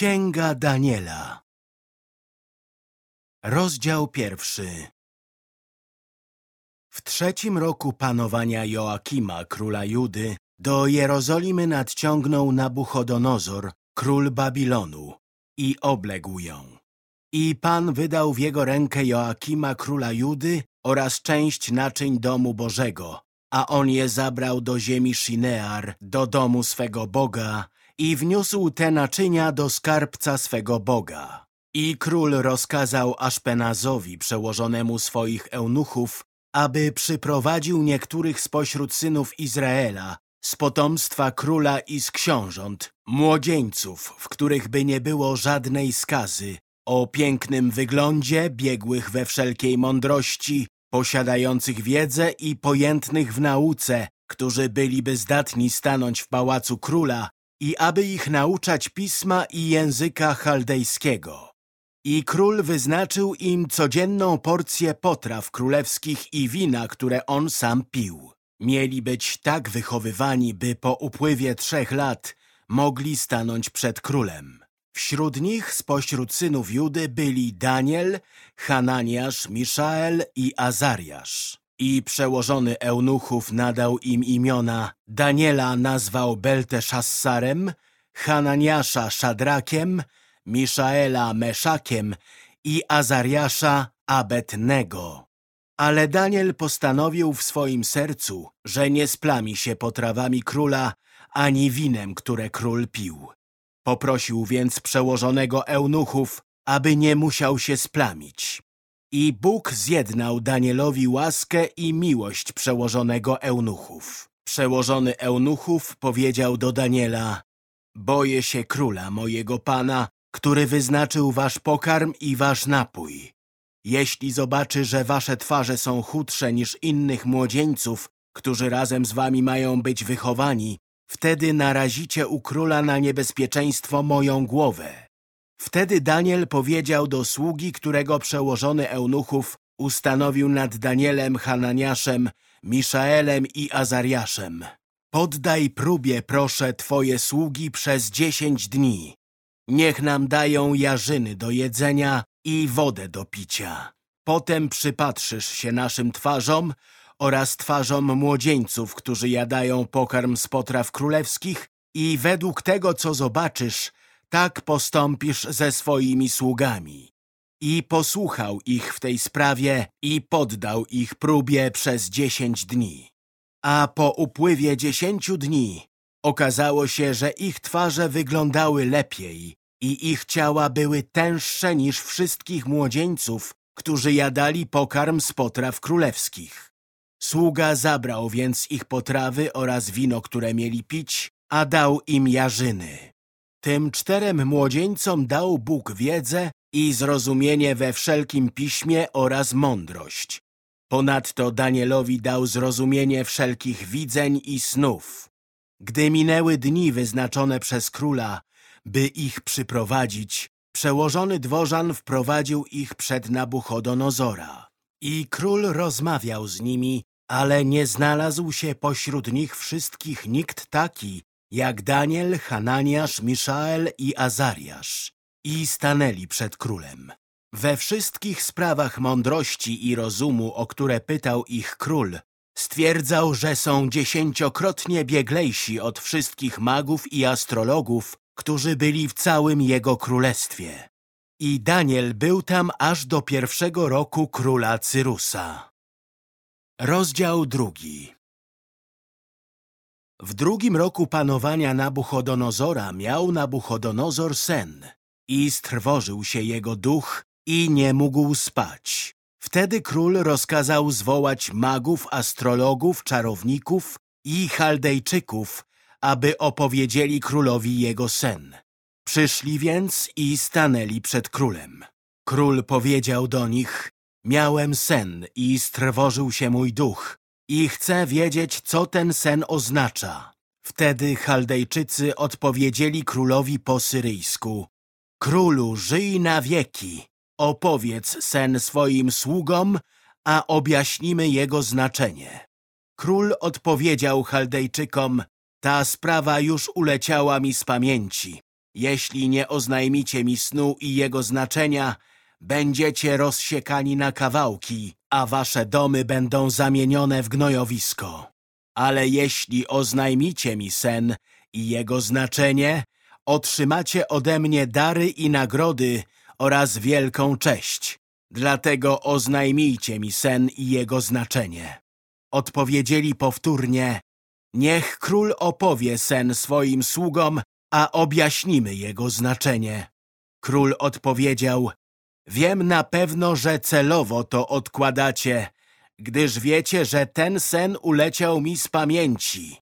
Księga Daniela Rozdział pierwszy W trzecim roku panowania Joakima, króla Judy, do Jerozolimy nadciągnął Nabuchodonozor, król Babilonu, i obległ ją. I Pan wydał w jego rękę Joakima, króla Judy oraz część naczyń domu Bożego, a on je zabrał do ziemi Shinear, do domu swego Boga, i wniósł te naczynia do skarbca swego Boga. I król rozkazał Aszpenazowi, przełożonemu swoich eunuchów, aby przyprowadził niektórych spośród synów Izraela, z potomstwa króla i z książąt, młodzieńców, w których by nie było żadnej skazy, o pięknym wyglądzie, biegłych we wszelkiej mądrości, posiadających wiedzę i pojętnych w nauce, którzy byliby zdatni stanąć w pałacu króla i aby ich nauczać pisma i języka chaldejskiego. I król wyznaczył im codzienną porcję potraw królewskich i wina, które on sam pił. Mieli być tak wychowywani, by po upływie trzech lat mogli stanąć przed królem. Wśród nich spośród synów Judy byli Daniel, Hananiasz, Miszael i Azariasz. I przełożony eunuchów nadał im imiona. Daniela nazwał Belteszassarem, Hananiasza Szadrakiem, Miszaela Meszakiem i Azariasza Abednego. Ale Daniel postanowił w swoim sercu, że nie splami się potrawami króla ani winem, które król pił. Poprosił więc przełożonego eunuchów, aby nie musiał się splamić. I Bóg zjednał Danielowi łaskę i miłość przełożonego eunuchów. Przełożony eunuchów powiedział do Daniela, Boję się króla, mojego pana, który wyznaczył wasz pokarm i wasz napój. Jeśli zobaczy, że wasze twarze są chudsze niż innych młodzieńców, którzy razem z wami mają być wychowani, wtedy narazicie u króla na niebezpieczeństwo moją głowę. Wtedy Daniel powiedział do sługi, którego przełożony eunuchów ustanowił nad Danielem, Hananiaszem, Miszaelem i Azariaszem. Poddaj próbie, proszę, twoje sługi przez dziesięć dni. Niech nam dają jarzyny do jedzenia i wodę do picia. Potem przypatrzysz się naszym twarzom oraz twarzom młodzieńców, którzy jadają pokarm z potraw królewskich i według tego, co zobaczysz, tak postąpisz ze swoimi sługami. I posłuchał ich w tej sprawie i poddał ich próbie przez dziesięć dni. A po upływie dziesięciu dni okazało się, że ich twarze wyglądały lepiej i ich ciała były tęższe niż wszystkich młodzieńców, którzy jadali pokarm z potraw królewskich. Sługa zabrał więc ich potrawy oraz wino, które mieli pić, a dał im jarzyny. Tym czterem młodzieńcom dał Bóg wiedzę i zrozumienie we wszelkim piśmie oraz mądrość. Ponadto Danielowi dał zrozumienie wszelkich widzeń i snów. Gdy minęły dni wyznaczone przez króla, by ich przyprowadzić, przełożony dworzan wprowadził ich przed Nabuchodonozora. I król rozmawiał z nimi, ale nie znalazł się pośród nich wszystkich nikt taki, jak Daniel, Hananiasz, Miszael i Azariasz, i stanęli przed królem. We wszystkich sprawach mądrości i rozumu, o które pytał ich król, stwierdzał, że są dziesięciokrotnie bieglejsi od wszystkich magów i astrologów, którzy byli w całym jego królestwie. I Daniel był tam aż do pierwszego roku króla Cyrusa. Rozdział drugi w drugim roku panowania Nabuchodonozora miał Nabuchodonozor sen i strwożył się jego duch i nie mógł spać. Wtedy król rozkazał zwołać magów, astrologów, czarowników i chaldejczyków, aby opowiedzieli królowi jego sen. Przyszli więc i stanęli przed królem. Król powiedział do nich, miałem sen i strwożył się mój duch, i chce wiedzieć, co ten sen oznacza. Wtedy Chaldejczycy odpowiedzieli królowi po syryjsku. Królu, żyj na wieki, opowiedz sen swoim sługom, a objaśnimy jego znaczenie. Król odpowiedział Chaldejczykom, ta sprawa już uleciała mi z pamięci. Jeśli nie oznajmicie mi snu i jego znaczenia, będziecie rozsiekani na kawałki, a wasze domy będą zamienione w gnojowisko. Ale jeśli oznajmicie mi sen i jego znaczenie, otrzymacie ode mnie dary i nagrody oraz wielką cześć. Dlatego oznajmijcie mi sen i jego znaczenie. Odpowiedzieli powtórnie, niech król opowie sen swoim sługom, a objaśnimy jego znaczenie. Król odpowiedział, wiem na pewno, że celowo to odkładacie, gdyż wiecie, że ten sen uleciał mi z pamięci.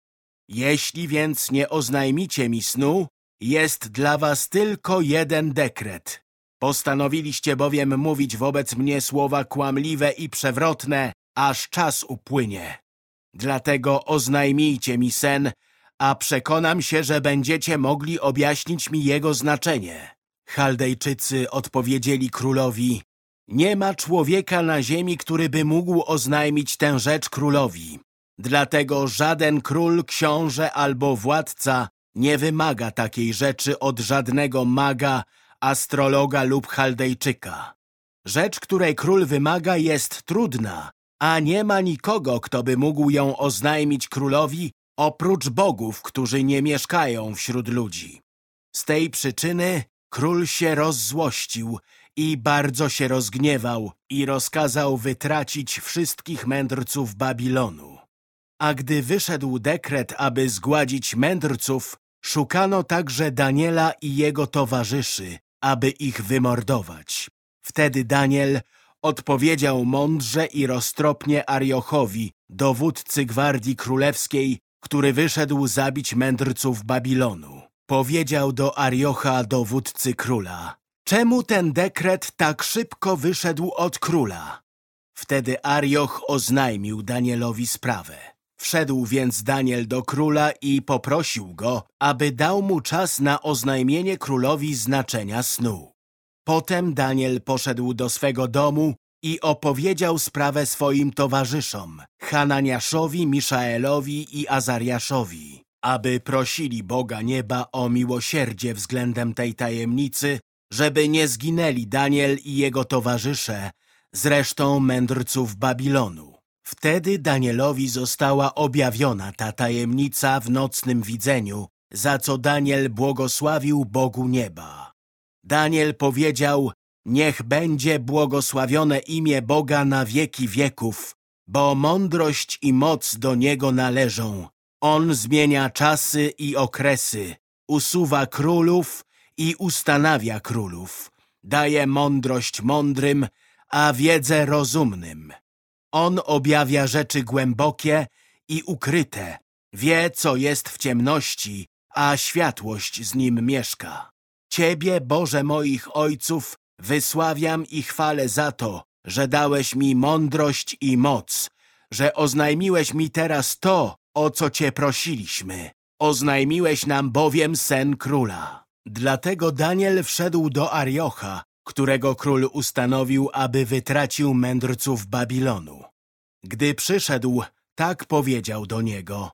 Jeśli więc nie oznajmicie mi snu, jest dla was tylko jeden dekret. Postanowiliście bowiem mówić wobec mnie słowa kłamliwe i przewrotne, aż czas upłynie. Dlatego oznajmijcie mi sen, a przekonam się, że będziecie mogli objaśnić mi jego znaczenie. Chaldejczycy odpowiedzieli królowi, nie ma człowieka na ziemi, który by mógł oznajmić tę rzecz królowi. Dlatego żaden król, książę albo władca nie wymaga takiej rzeczy od żadnego maga, astrologa lub chaldejczyka. Rzecz, której król wymaga jest trudna, a nie ma nikogo, kto by mógł ją oznajmić królowi, oprócz bogów, którzy nie mieszkają wśród ludzi. Z tej przyczyny król się rozzłościł i bardzo się rozgniewał i rozkazał wytracić wszystkich mędrców Babilonu. A gdy wyszedł dekret, aby zgładzić mędrców, szukano także Daniela i jego towarzyszy, aby ich wymordować. Wtedy Daniel odpowiedział mądrze i roztropnie Ariochowi, dowódcy gwardii królewskiej, który wyszedł zabić mędrców Babilonu. Powiedział do Ariocha, dowódcy króla, czemu ten dekret tak szybko wyszedł od króla? Wtedy Arioch oznajmił Danielowi sprawę. Wszedł więc Daniel do króla i poprosił go, aby dał mu czas na oznajmienie królowi znaczenia snu. Potem Daniel poszedł do swego domu i opowiedział sprawę swoim towarzyszom, Hananiaszowi, Miszaelowi i Azariaszowi, aby prosili Boga Nieba o miłosierdzie względem tej tajemnicy, żeby nie zginęli Daniel i jego towarzysze z resztą mędrców Babilonu. Wtedy Danielowi została objawiona ta tajemnica w nocnym widzeniu, za co Daniel błogosławił Bogu Nieba. Daniel powiedział, niech będzie błogosławione imię Boga na wieki wieków, bo mądrość i moc do Niego należą. On zmienia czasy i okresy, usuwa królów i ustanawia królów, daje mądrość mądrym, a wiedzę rozumnym. On objawia rzeczy głębokie i ukryte, wie, co jest w ciemności, a światłość z nim mieszka. Ciebie, Boże moich ojców, wysławiam i chwalę za to, że dałeś mi mądrość i moc, że oznajmiłeś mi teraz to, o co Cię prosiliśmy. Oznajmiłeś nam bowiem sen króla. Dlatego Daniel wszedł do Ariocha, którego król ustanowił, aby wytracił mędrców Babilonu. Gdy przyszedł, tak powiedział do niego,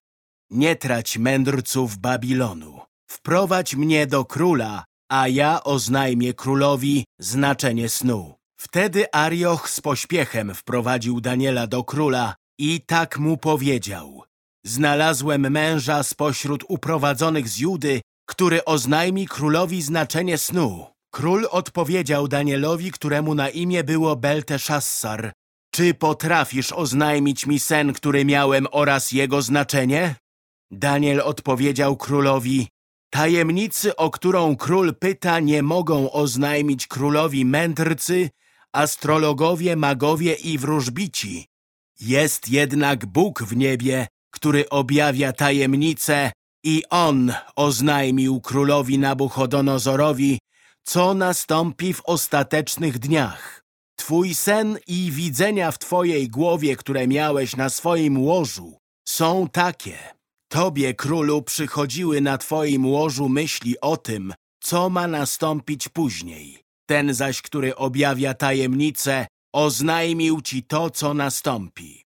nie trać mędrców Babilonu, wprowadź mnie do króla, a ja oznajmię królowi znaczenie snu. Wtedy Arioch z pośpiechem wprowadził Daniela do króla i tak mu powiedział. Znalazłem męża spośród uprowadzonych z Judy, który oznajmi królowi znaczenie snu. Król odpowiedział Danielowi, któremu na imię było Belteszassar. Czy potrafisz oznajmić mi sen, który miałem oraz jego znaczenie? Daniel odpowiedział królowi, tajemnicy, o którą król pyta, nie mogą oznajmić królowi mędrcy, astrologowie, magowie i wróżbici. Jest jednak Bóg w niebie, który objawia tajemnice i On oznajmił królowi Nabuchodonozorowi, co nastąpi w ostatecznych dniach. Twój sen i widzenia w Twojej głowie, które miałeś na swoim łożu, są takie. Tobie, królu, przychodziły na Twoim łożu myśli o tym, co ma nastąpić później. Ten zaś, który objawia tajemnicę, oznajmił Ci to, co nastąpi.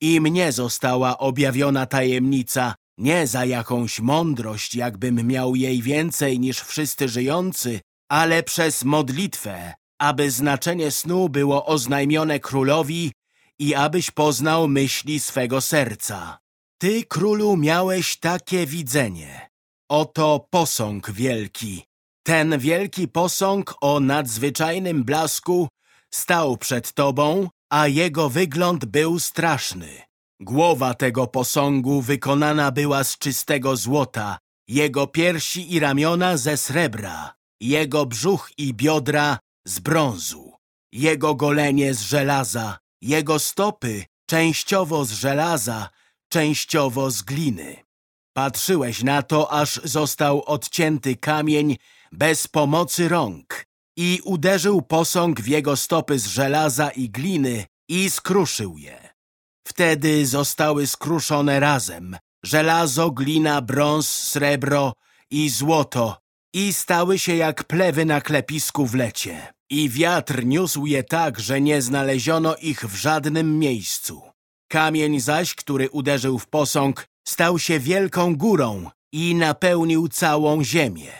I mnie została objawiona tajemnica, nie za jakąś mądrość, jakbym miał jej więcej niż wszyscy żyjący, ale przez modlitwę, aby znaczenie snu było oznajmione królowi i abyś poznał myśli swego serca. Ty, królu, miałeś takie widzenie. Oto posąg wielki. Ten wielki posąg o nadzwyczajnym blasku stał przed tobą, a jego wygląd był straszny. Głowa tego posągu wykonana była z czystego złota, jego piersi i ramiona ze srebra, jego brzuch i biodra z brązu, jego golenie z żelaza, jego stopy częściowo z żelaza, częściowo z gliny. Patrzyłeś na to, aż został odcięty kamień bez pomocy rąk i uderzył posąg w jego stopy z żelaza i gliny i skruszył je. Wtedy zostały skruszone razem żelazo, glina, brąz, srebro i złoto i stały się jak plewy na klepisku w lecie. I wiatr niósł je tak, że nie znaleziono ich w żadnym miejscu. Kamień zaś, który uderzył w posąg, stał się wielką górą i napełnił całą ziemię.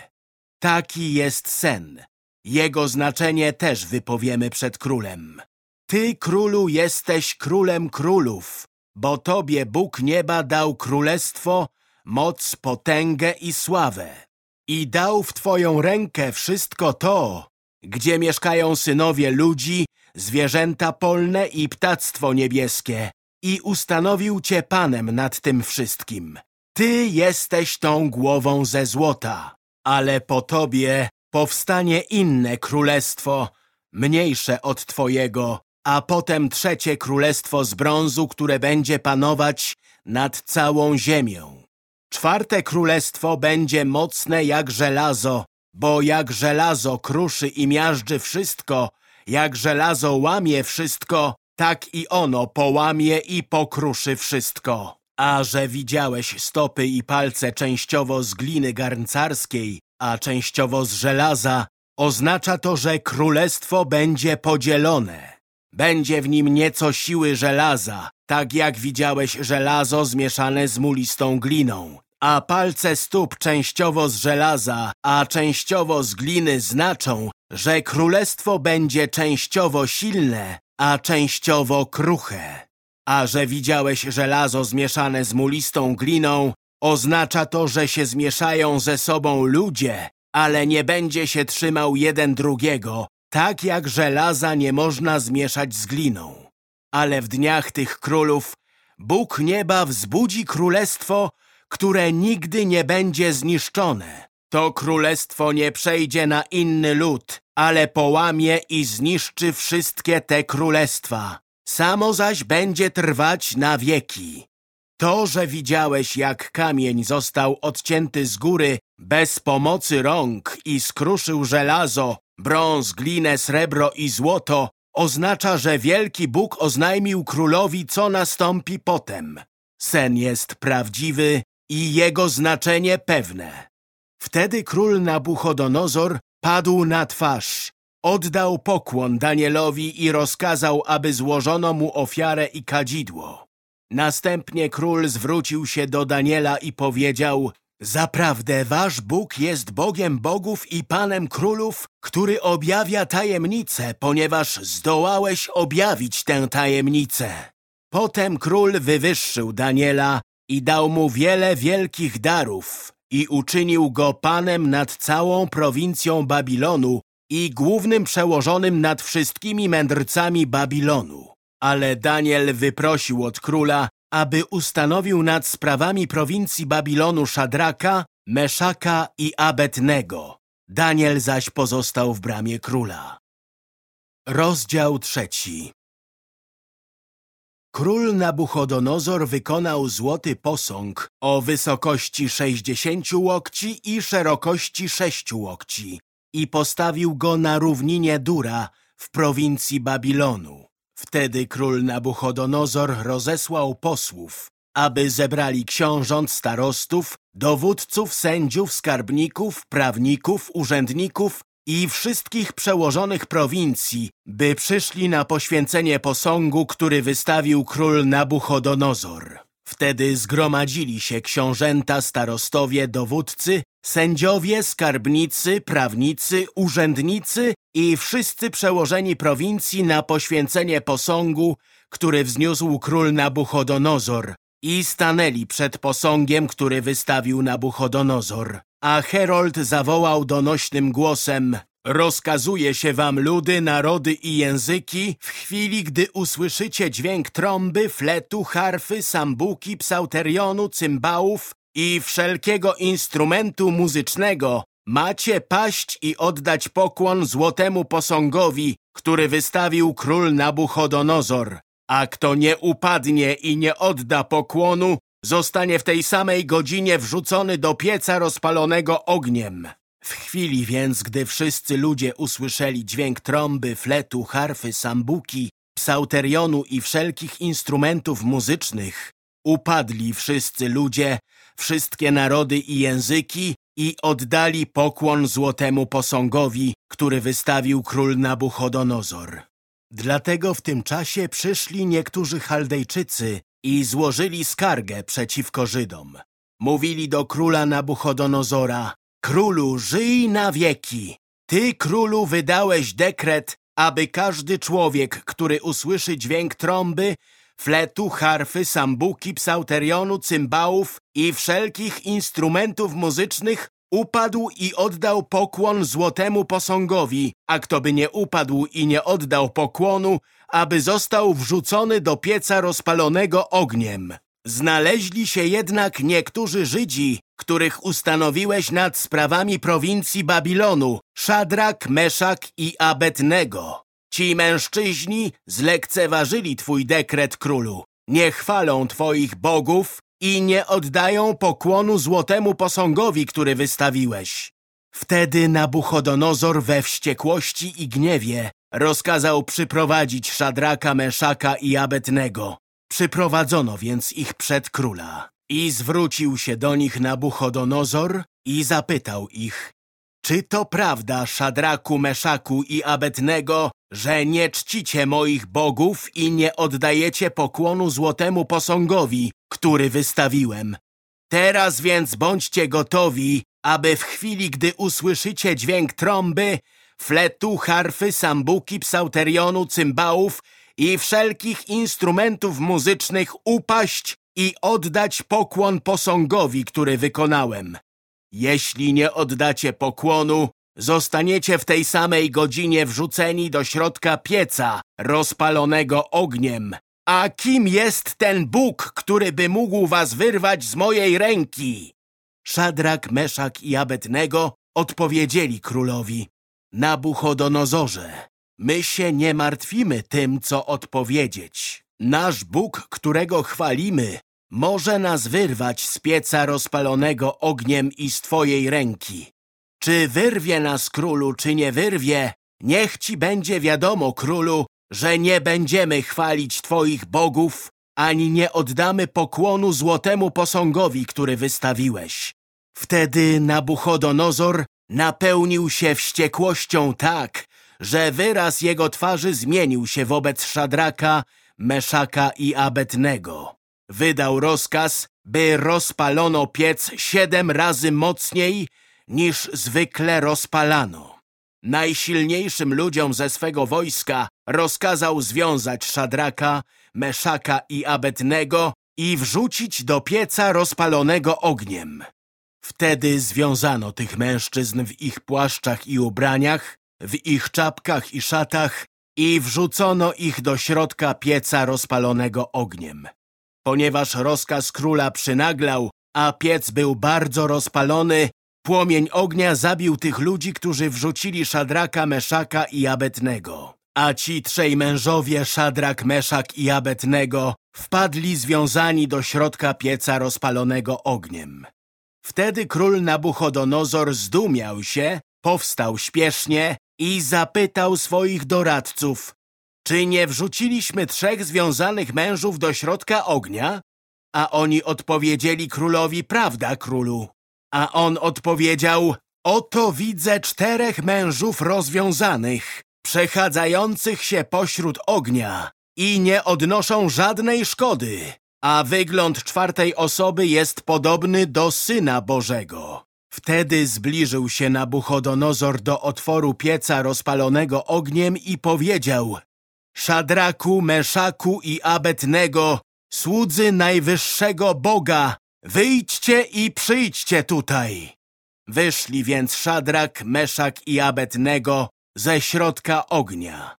Taki jest sen. Jego znaczenie też wypowiemy przed królem. Ty, królu, jesteś królem królów, bo Tobie Bóg nieba dał królestwo, moc, potęgę i sławę. I dał w Twoją rękę wszystko to, gdzie mieszkają synowie ludzi, zwierzęta polne i ptactwo niebieskie, i ustanowił Cię Panem nad tym wszystkim. Ty jesteś tą głową ze złota, ale po Tobie powstanie inne królestwo, mniejsze od Twojego, a potem trzecie królestwo z brązu, które będzie panować nad całą ziemią. Czwarte królestwo będzie mocne jak żelazo, bo jak żelazo kruszy i miażdży wszystko, jak żelazo łamie wszystko, tak i ono połamie i pokruszy wszystko. A że widziałeś stopy i palce częściowo z gliny garncarskiej, a częściowo z żelaza, oznacza to, że królestwo będzie podzielone. Będzie w nim nieco siły żelaza, tak jak widziałeś żelazo zmieszane z mulistą gliną. A palce stóp częściowo z żelaza, a częściowo z gliny znaczą, że królestwo będzie częściowo silne, a częściowo kruche. A że widziałeś żelazo zmieszane z mulistą gliną, oznacza to, że się zmieszają ze sobą ludzie, ale nie będzie się trzymał jeden drugiego, tak jak żelaza nie można zmieszać z gliną. Ale w dniach tych królów Bóg nieba wzbudzi królestwo, które nigdy nie będzie zniszczone. To królestwo nie przejdzie na inny lud, ale połamie i zniszczy wszystkie te królestwa. Samo zaś będzie trwać na wieki. To, że widziałeś, jak kamień został odcięty z góry bez pomocy rąk i skruszył żelazo, brąz, glinę, srebro i złoto, oznacza, że wielki Bóg oznajmił królowi, co nastąpi potem. Sen jest prawdziwy i jego znaczenie pewne. Wtedy król Nabuchodonozor padł na twarz, oddał pokłon Danielowi i rozkazał, aby złożono mu ofiarę i kadzidło. Następnie król zwrócił się do Daniela i powiedział Zaprawdę wasz Bóg jest Bogiem bogów i Panem królów, który objawia tajemnicę, ponieważ zdołałeś objawić tę tajemnicę. Potem król wywyższył Daniela i dał mu wiele wielkich darów i uczynił go panem nad całą prowincją Babilonu i głównym przełożonym nad wszystkimi mędrcami Babilonu. Ale Daniel wyprosił od króla, aby ustanowił nad sprawami prowincji Babilonu Szadraka, Meszaka i Abednego. Daniel zaś pozostał w bramie króla. Rozdział trzeci Król Nabuchodonozor wykonał złoty posąg o wysokości sześćdziesięciu łokci i szerokości sześciu łokci i postawił go na równinie Dura w prowincji Babilonu. Wtedy król Nabuchodonozor rozesłał posłów, aby zebrali książąt, starostów, dowódców, sędziów, skarbników, prawników, urzędników i wszystkich przełożonych prowincji, by przyszli na poświęcenie posągu, który wystawił król Nabuchodonozor. Wtedy zgromadzili się książęta, starostowie, dowódcy, sędziowie, skarbnicy, prawnicy, urzędnicy i wszyscy przełożeni prowincji na poświęcenie posągu, który wzniósł król Nabuchodonozor i stanęli przed posągiem, który wystawił Nabuchodonozor. A Herold zawołał donośnym głosem Rozkazuje się wam ludy, narody i języki w chwili, gdy usłyszycie dźwięk trąby, fletu, harfy, sambuki, psauterionu, cymbałów i wszelkiego instrumentu muzycznego, macie paść i oddać pokłon złotemu posągowi, który wystawił król Nabuchodonozor. A kto nie upadnie i nie odda pokłonu, zostanie w tej samej godzinie wrzucony do pieca rozpalonego ogniem. W chwili więc, gdy wszyscy ludzie usłyszeli dźwięk trąby, fletu, harfy, sambuki, psauterionu i wszelkich instrumentów muzycznych, upadli wszyscy ludzie, wszystkie narody i języki i oddali pokłon złotemu posągowi, który wystawił król Nabuchodonozor. Dlatego w tym czasie przyszli niektórzy Chaldejczycy i złożyli skargę przeciwko Żydom. Mówili do króla Nabuchodonozora, Królu, żyj na wieki! Ty, królu, wydałeś dekret, aby każdy człowiek, który usłyszy dźwięk trąby, fletu, harfy, sambuki, psauterionu, cymbałów i wszelkich instrumentów muzycznych, upadł i oddał pokłon złotemu posągowi, a kto by nie upadł i nie oddał pokłonu, aby został wrzucony do pieca rozpalonego ogniem. Znaleźli się jednak niektórzy Żydzi, których ustanowiłeś nad sprawami prowincji Babilonu, Szadrak, Meszak i Abednego. Ci mężczyźni zlekceważyli twój dekret, królu. Nie chwalą twoich bogów i nie oddają pokłonu złotemu posągowi, który wystawiłeś. Wtedy Nabuchodonozor we wściekłości i gniewie rozkazał przyprowadzić Szadraka, Meszaka i Abednego. Przyprowadzono więc ich przed króla. I zwrócił się do nich Nabuchodonozor i zapytał ich, czy to prawda, Szadraku, Meszaku i Abednego, że nie czcicie moich bogów i nie oddajecie pokłonu złotemu posągowi, który wystawiłem? Teraz więc bądźcie gotowi, aby w chwili, gdy usłyszycie dźwięk trąby, fletu, harfy, sambuki, psauterionu, cymbałów i wszelkich instrumentów muzycznych upaść i oddać pokłon posągowi, który wykonałem. Jeśli nie oddacie pokłonu, zostaniecie w tej samej godzinie wrzuceni do środka pieca rozpalonego ogniem. A kim jest ten Bóg, który by mógł was wyrwać z mojej ręki? Szadrak, Meszak i Abednego odpowiedzieli królowi. Nabuchodonozorze, my się nie martwimy tym, co odpowiedzieć. Nasz Bóg, którego chwalimy, może nas wyrwać z pieca rozpalonego ogniem i z Twojej ręki. Czy wyrwie nas, królu, czy nie wyrwie, niech Ci będzie wiadomo, królu, że nie będziemy chwalić Twoich bogów, ani nie oddamy pokłonu złotemu posągowi, który wystawiłeś. Wtedy Nabuchodonozor napełnił się wściekłością tak, że wyraz jego twarzy zmienił się wobec Szadraka, Meszaka i Abednego. Wydał rozkaz, by rozpalono piec siedem razy mocniej niż zwykle rozpalano. Najsilniejszym ludziom ze swego wojska rozkazał związać Szadraka, Meszaka i Abednego i wrzucić do pieca rozpalonego ogniem. Wtedy związano tych mężczyzn w ich płaszczach i ubraniach, w ich czapkach i szatach i wrzucono ich do środka pieca rozpalonego ogniem. Ponieważ rozkaz króla przynaglał, a piec był bardzo rozpalony, płomień ognia zabił tych ludzi, którzy wrzucili Szadraka, Meszaka i Abetnego. A ci trzej mężowie, Szadrak, Meszak i Abetnego, wpadli związani do środka pieca rozpalonego ogniem. Wtedy król Nabuchodonozor zdumiał się, powstał śpiesznie i zapytał swoich doradców, czy nie wrzuciliśmy trzech związanych mężów do środka ognia? A oni odpowiedzieli królowi, prawda, królu. A on odpowiedział, oto widzę czterech mężów rozwiązanych, przechadzających się pośród ognia i nie odnoszą żadnej szkody. a wygląd czwartej osoby jest podobny do Syna Bożego. Wtedy zbliżył się Nabuchodonozor do otworu pieca rozpalonego ogniem i powiedział Szadraku, Meszaku i Abednego, słudzy najwyższego Boga, wyjdźcie i przyjdźcie tutaj. Wyszli więc Szadrak, Meszak i Abednego ze środka ognia.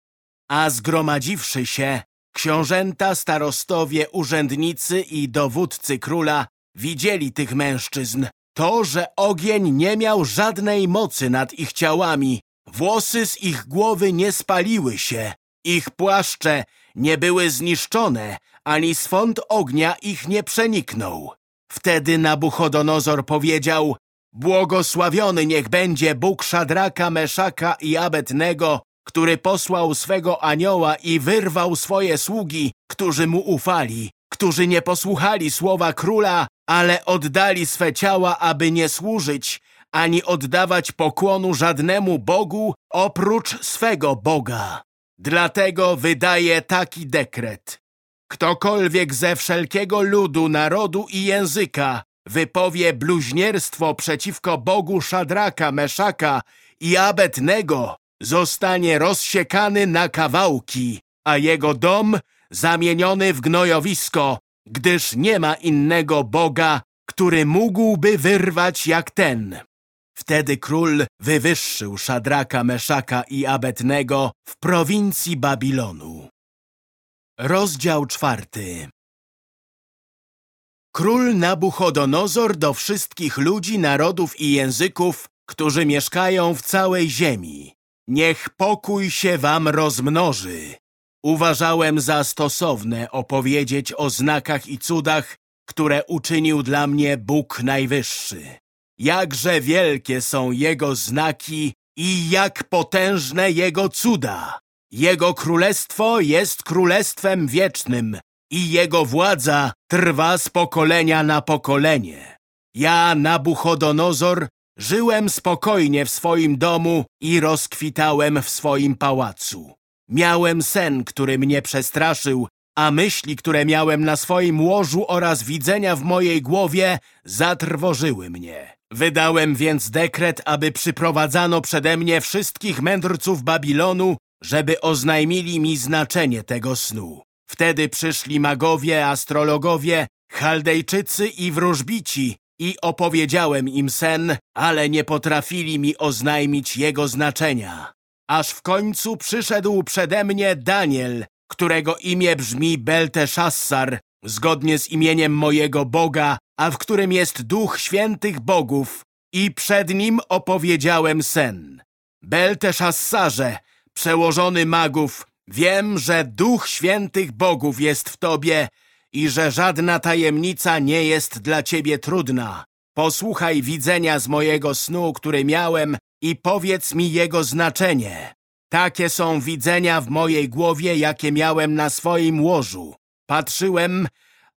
A zgromadziwszy się, książęta, starostowie, urzędnicy i dowódcy króla widzieli tych mężczyzn, to, że ogień nie miał żadnej mocy nad ich ciałami, włosy z ich głowy nie spaliły się, ich płaszcze nie były zniszczone, ani swąd ognia ich nie przeniknął. Wtedy Nabuchodonozor powiedział, Błogosławiony niech będzie Bóg Szadraka, Meszaka i Abednego, który posłał swego anioła i wyrwał swoje sługi, którzy mu ufali, którzy nie posłuchali słowa króla, ale oddali swe ciała, aby nie służyć, ani oddawać pokłonu żadnemu Bogu oprócz swego Boga. Dlatego wydaje taki dekret. Ktokolwiek ze wszelkiego ludu, narodu i języka wypowie bluźnierstwo przeciwko Bogu Szadraka, Meszaka i Abednego, zostanie rozsiekany na kawałki, a jego dom zamieniony w gnojowisko, gdyż nie ma innego Boga, który mógłby wyrwać jak ten. Wtedy król wywyższył Szadraka, Meszaka i Abednego w prowincji Babilonu. Rozdział czwarty Król Nabuchodonozor do wszystkich ludzi, narodów i języków, którzy mieszkają w całej ziemi. Niech pokój się wam rozmnoży. Uważałem za stosowne opowiedzieć o znakach i cudach, które uczynił dla mnie Bóg Najwyższy. Jakże wielkie są Jego znaki i jak potężne Jego cuda. Jego królestwo jest królestwem wiecznym i Jego władza trwa z pokolenia na pokolenie. Ja, Nabuchodonozor, żyłem spokojnie w swoim domu i rozkwitałem w swoim pałacu. Miałem sen, który mnie przestraszył, a myśli, które miałem na swoim łożu oraz widzenia w mojej głowie zatrwożyły mnie. Wydałem więc dekret, aby przyprowadzano przede mnie wszystkich mędrców Babilonu, żeby oznajmili mi znaczenie tego snu. Wtedy przyszli magowie, astrologowie, chaldejczycy i wróżbici i opowiedziałem im sen, ale nie potrafili mi oznajmić jego znaczenia. Aż w końcu przyszedł przede mnie Daniel, którego imię brzmi Belteszassar, zgodnie z imieniem mojego Boga, a w którym jest duch świętych bogów i przed nim opowiedziałem sen. Belteszassarze, przełożony magów, wiem, że duch świętych bogów jest w tobie i że żadna tajemnica nie jest dla ciebie trudna. Posłuchaj widzenia z mojego snu, który miałem i powiedz mi jego znaczenie. Takie są widzenia w mojej głowie, jakie miałem na swoim łożu. Patrzyłem,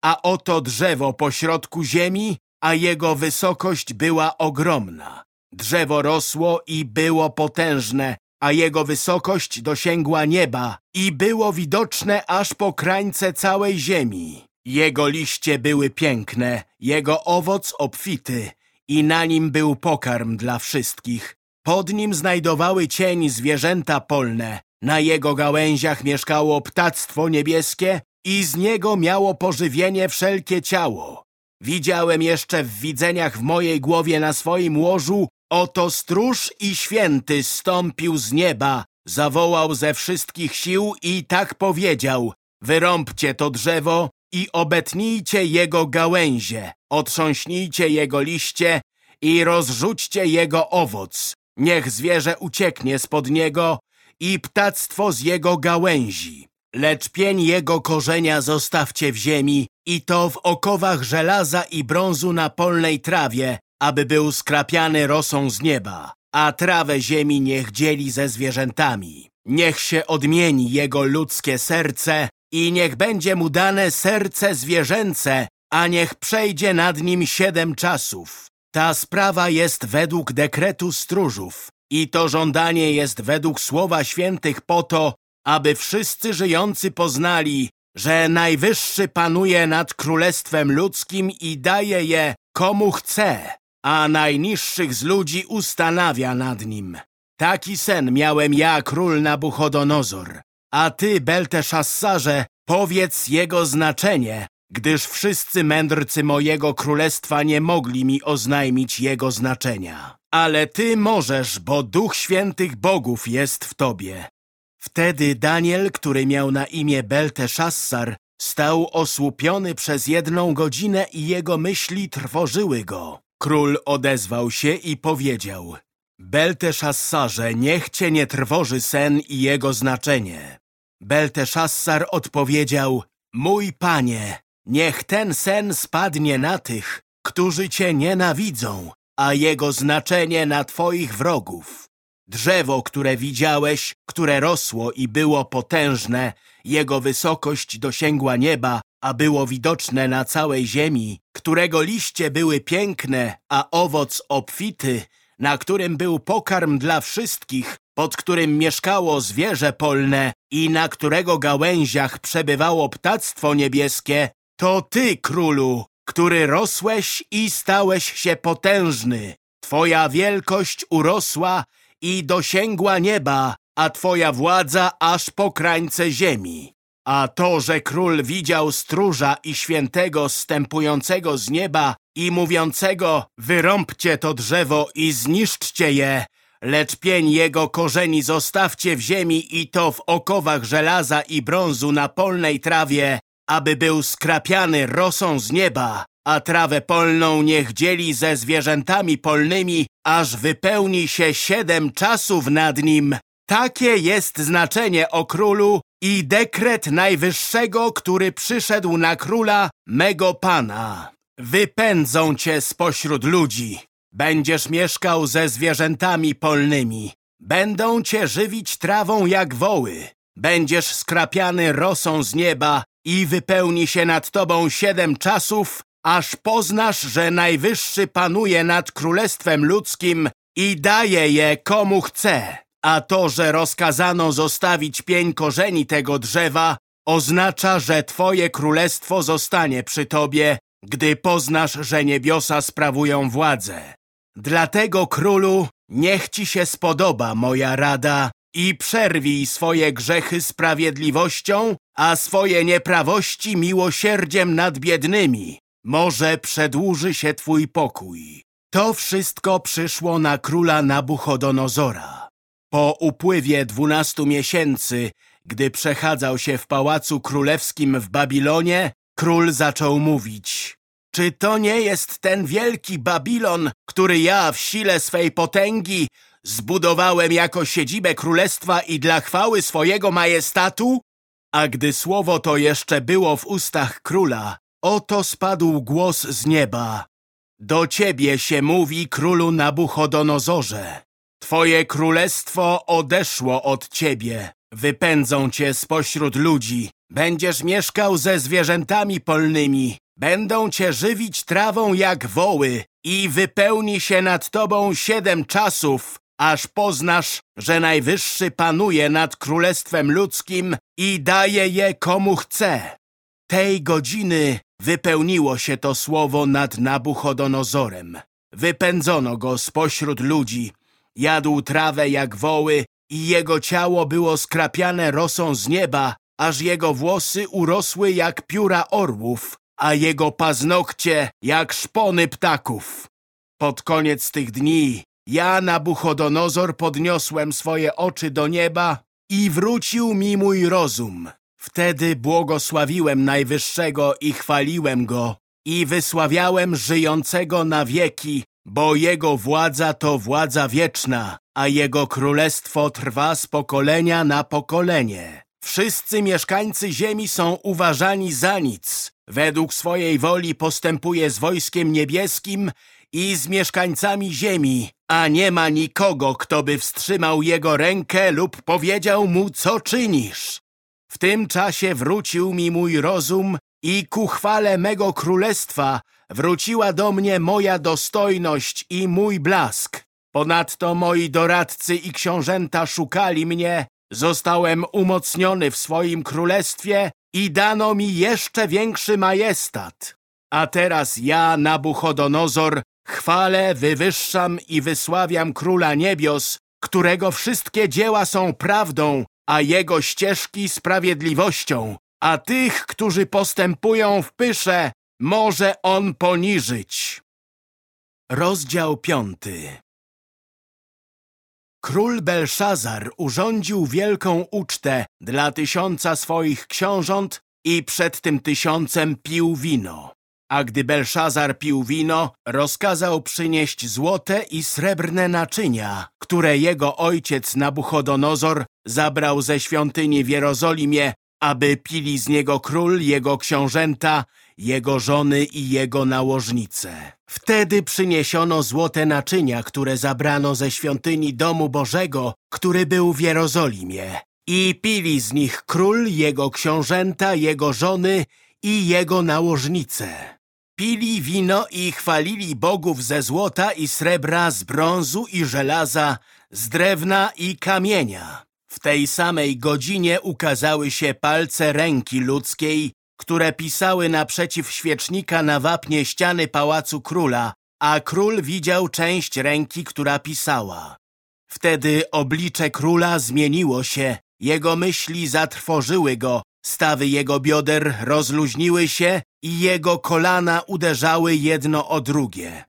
a oto drzewo pośrodku ziemi, a jego wysokość była ogromna. Drzewo rosło i było potężne, a jego wysokość dosięgła nieba i było widoczne aż po krańce całej ziemi. Jego liście były piękne, jego owoc obfity i na nim był pokarm dla wszystkich. Pod nim znajdowały cień zwierzęta polne, na jego gałęziach mieszkało ptactwo niebieskie i z niego miało pożywienie wszelkie ciało. Widziałem jeszcze w widzeniach w mojej głowie na swoim łożu, oto stróż i święty stąpił z nieba, zawołał ze wszystkich sił i tak powiedział, wyrąbcie to drzewo i obetnijcie jego gałęzie, otrząśnijcie jego liście i rozrzućcie jego owoc. Niech zwierzę ucieknie spod niego i ptactwo z jego gałęzi. Lecz pień jego korzenia zostawcie w ziemi i to w okowach żelaza i brązu na polnej trawie, aby był skrapiany rosą z nieba, a trawę ziemi niech dzieli ze zwierzętami. Niech się odmieni jego ludzkie serce i niech będzie mu dane serce zwierzęce, a niech przejdzie nad nim siedem czasów. Ta sprawa jest według dekretu stróżów i to żądanie jest według słowa świętych po to, aby wszyscy żyjący poznali, że Najwyższy panuje nad królestwem ludzkim i daje je komu chce, a najniższych z ludzi ustanawia nad nim. Taki sen miałem ja, król Nabuchodonozor. A ty, Belteszassarze, powiedz jego znaczenie, gdyż wszyscy mędrcy mojego królestwa nie mogli mi oznajmić jego znaczenia. Ale ty możesz, bo Duch Świętych Bogów jest w tobie. Wtedy Daniel, który miał na imię Belteszassar, stał osłupiony przez jedną godzinę i jego myśli trwożyły go. Król odezwał się i powiedział Belteszassarze, niech cię nie trwoży sen i jego znaczenie. Belteszassar odpowiedział Mój panie, niech ten sen spadnie na tych, którzy cię nienawidzą, a jego znaczenie na twoich wrogów. Drzewo, które widziałeś, które rosło i było potężne, jego wysokość dosięgła nieba, a było widoczne na całej ziemi, którego liście były piękne, a owoc obfity, na którym był pokarm dla wszystkich, pod którym mieszkało zwierzę polne i na którego gałęziach przebywało ptactwo niebieskie, to ty, królu, który rosłeś i stałeś się potężny. Twoja wielkość urosła i dosięgła nieba, a twoja władza aż po krańce ziemi. A to, że król widział stróża i świętego stępującego z nieba i mówiącego wyrąbcie to drzewo i zniszczcie je, lecz pień jego korzeni zostawcie w ziemi i to w okowach żelaza i brązu na polnej trawie, aby był skrapiany rosą z nieba, a trawę polną niech dzieli ze zwierzętami polnymi, aż wypełni się siedem czasów nad nim. Takie jest znaczenie o królu i dekret najwyższego, który przyszedł na króla, mego pana. Wypędzą cię spośród ludzi. Będziesz mieszkał ze zwierzętami polnymi. Będą cię żywić trawą jak woły. Będziesz skrapiany rosą z nieba i wypełni się nad tobą siedem czasów, aż poznasz, że Najwyższy panuje nad królestwem ludzkim i daje je komu chce. A to, że rozkazano zostawić pień korzeni tego drzewa, oznacza, że twoje królestwo zostanie przy tobie, gdy poznasz, że niebiosa sprawują władzę. Dlatego, królu, niech ci się spodoba moja rada i przerwij swoje grzechy sprawiedliwością, a swoje nieprawości miłosierdziem nad biednymi. Może przedłuży się twój pokój. To wszystko przyszło na króla Nabuchodonozora. Po upływie dwunastu miesięcy, gdy przechadzał się w pałacu królewskim w Babilonie, król zaczął mówić Czy to nie jest ten wielki Babilon, który ja w sile swej potęgi zbudowałem jako siedzibę królestwa i dla chwały swojego majestatu? A gdy słowo to jeszcze było w ustach króla, oto spadł głos z nieba. Do ciebie się mówi, królu Nabuchodonozorze. Twoje królestwo odeszło od ciebie. Wypędzą cię spośród ludzi. Będziesz mieszkał ze zwierzętami polnymi. Będą cię żywić trawą jak woły i wypełni się nad tobą siedem czasów, aż poznasz, że Najwyższy panuje nad królestwem ludzkim i daje je komu chce. Tej godziny wypełniło się to słowo nad Nabuchodonozorem. Wypędzono go spośród ludzi, jadł trawę jak woły i jego ciało było skrapiane rosą z nieba, aż jego włosy urosły jak pióra orłów, a jego paznokcie jak szpony ptaków. Pod koniec tych dni ja, Nabuchodonozor, podniosłem swoje oczy do nieba i wrócił mi mój rozum. Wtedy błogosławiłem Najwyższego i chwaliłem Go i wysławiałem żyjącego na wieki, bo Jego władza to władza wieczna, a Jego królestwo trwa z pokolenia na pokolenie. Wszyscy mieszkańcy ziemi są uważani za nic. Według swojej woli postępuje z wojskiem niebieskim i z mieszkańcami ziemi, a nie ma nikogo, kto by wstrzymał jego rękę lub powiedział mu, co czynisz. W tym czasie wrócił mi mój rozum i ku chwale mego królestwa wróciła do mnie moja dostojność i mój blask. Ponadto moi doradcy i książęta szukali mnie, zostałem umocniony w swoim królestwie i dano mi jeszcze większy majestat. A teraz ja, Nabuchodonozor, chwalę, wywyższam i wysławiam Króla Niebios, którego wszystkie dzieła są prawdą, a jego ścieżki sprawiedliwością, a tych, którzy postępują w pysze, może on poniżyć. Rozdział piąty Król Belszazar urządził wielką ucztę dla tysiąca swoich książąt i przed tym tysiącem pił wino. A gdy Belszazar pił wino, rozkazał przynieść złote i srebrne naczynia, które jego ojciec Nabuchodonozor zabrał ze świątyni w Jerozolimie, aby pili z niego król, jego książęta, jego żony i jego nałożnice. Wtedy przyniesiono złote naczynia, które zabrano ze świątyni domu Bożego, który był w Jerozolimie. I pili z nich król, jego książęta, jego żony i jego nałożnice. Pili wino i chwalili bogów ze złota i srebra, z brązu i żelaza, z drewna i kamienia. W tej samej godzinie ukazały się palce ręki ludzkiej, które pisały naprzeciw świecznika na wapnie ściany pałacu króla, a król widział część ręki, która pisała. Wtedy oblicze króla zmieniło się, jego myśli zatrwożyły go, stawy jego bioder rozluźniły się i jego kolana uderzały jedno o drugie.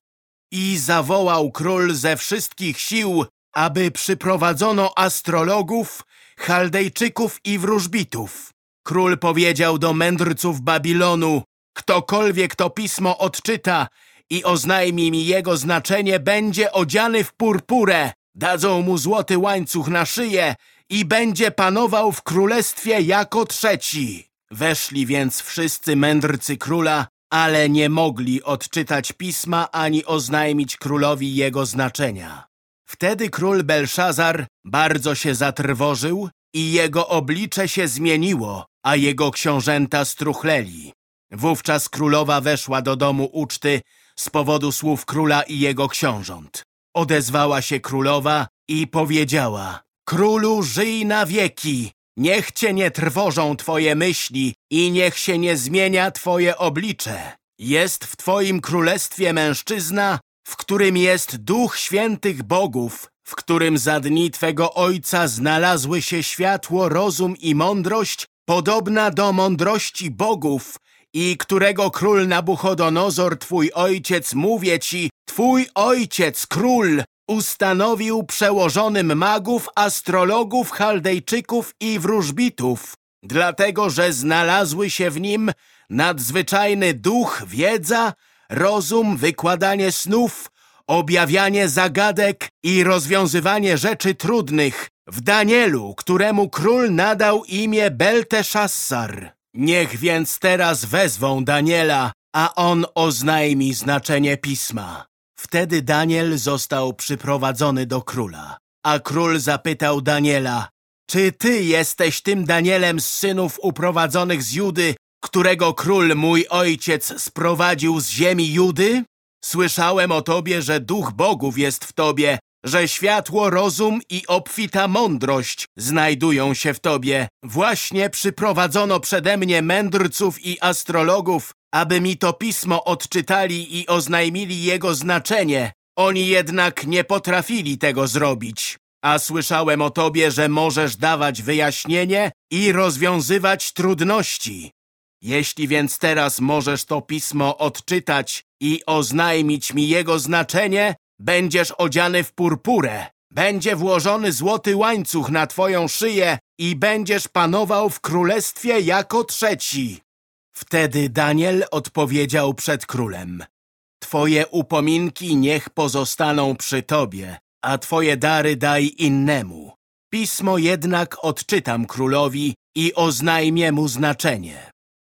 I zawołał król ze wszystkich sił, aby przyprowadzono astrologów, chaldejczyków i wróżbitów. Król powiedział do mędrców Babilonu, ktokolwiek to pismo odczyta i oznajmi mi jego znaczenie, będzie odziany w purpurę, dadzą mu złoty łańcuch na szyję i będzie panował w królestwie jako trzeci. Weszli więc wszyscy mędrcy króla, ale nie mogli odczytać pisma ani oznajmić królowi jego znaczenia. Wtedy król Belszazar bardzo się zatrwożył i jego oblicze się zmieniło, a jego książęta struchleli. Wówczas królowa weszła do domu uczty z powodu słów króla i jego książąt. Odezwała się królowa i powiedziała Królu, żyj na wieki! Niech cię nie trwożą twoje myśli i niech się nie zmienia twoje oblicze. Jest w twoim królestwie mężczyzna, w którym jest duch świętych bogów, w którym za dni Twego Ojca znalazły się światło, rozum i mądrość, podobna do mądrości bogów, i którego król Nabuchodonozor, Twój ojciec, mówię Ci, Twój ojciec, król, ustanowił przełożonym magów, astrologów, chaldejczyków i wróżbitów, dlatego że znalazły się w nim nadzwyczajny duch, wiedza, rozum, wykładanie snów, objawianie zagadek i rozwiązywanie rzeczy trudnych w Danielu, któremu król nadał imię Belteszassar. Niech więc teraz wezwą Daniela, a on oznajmi znaczenie pisma. Wtedy Daniel został przyprowadzony do króla, a król zapytał Daniela, czy ty jesteś tym Danielem z synów uprowadzonych z Judy, którego król mój ojciec sprowadził z ziemi Judy? Słyszałem o tobie, że duch bogów jest w tobie, że światło, rozum i obfita mądrość znajdują się w tobie. Właśnie przyprowadzono przede mnie mędrców i astrologów, aby mi to pismo odczytali i oznajmili jego znaczenie. Oni jednak nie potrafili tego zrobić. A słyszałem o tobie, że możesz dawać wyjaśnienie i rozwiązywać trudności. Jeśli więc teraz możesz to pismo odczytać i oznajmić mi jego znaczenie, będziesz odziany w purpurę. Będzie włożony złoty łańcuch na twoją szyję i będziesz panował w królestwie jako trzeci. Wtedy Daniel odpowiedział przed królem. Twoje upominki niech pozostaną przy tobie, a twoje dary daj innemu. Pismo jednak odczytam królowi i oznajmię mu znaczenie.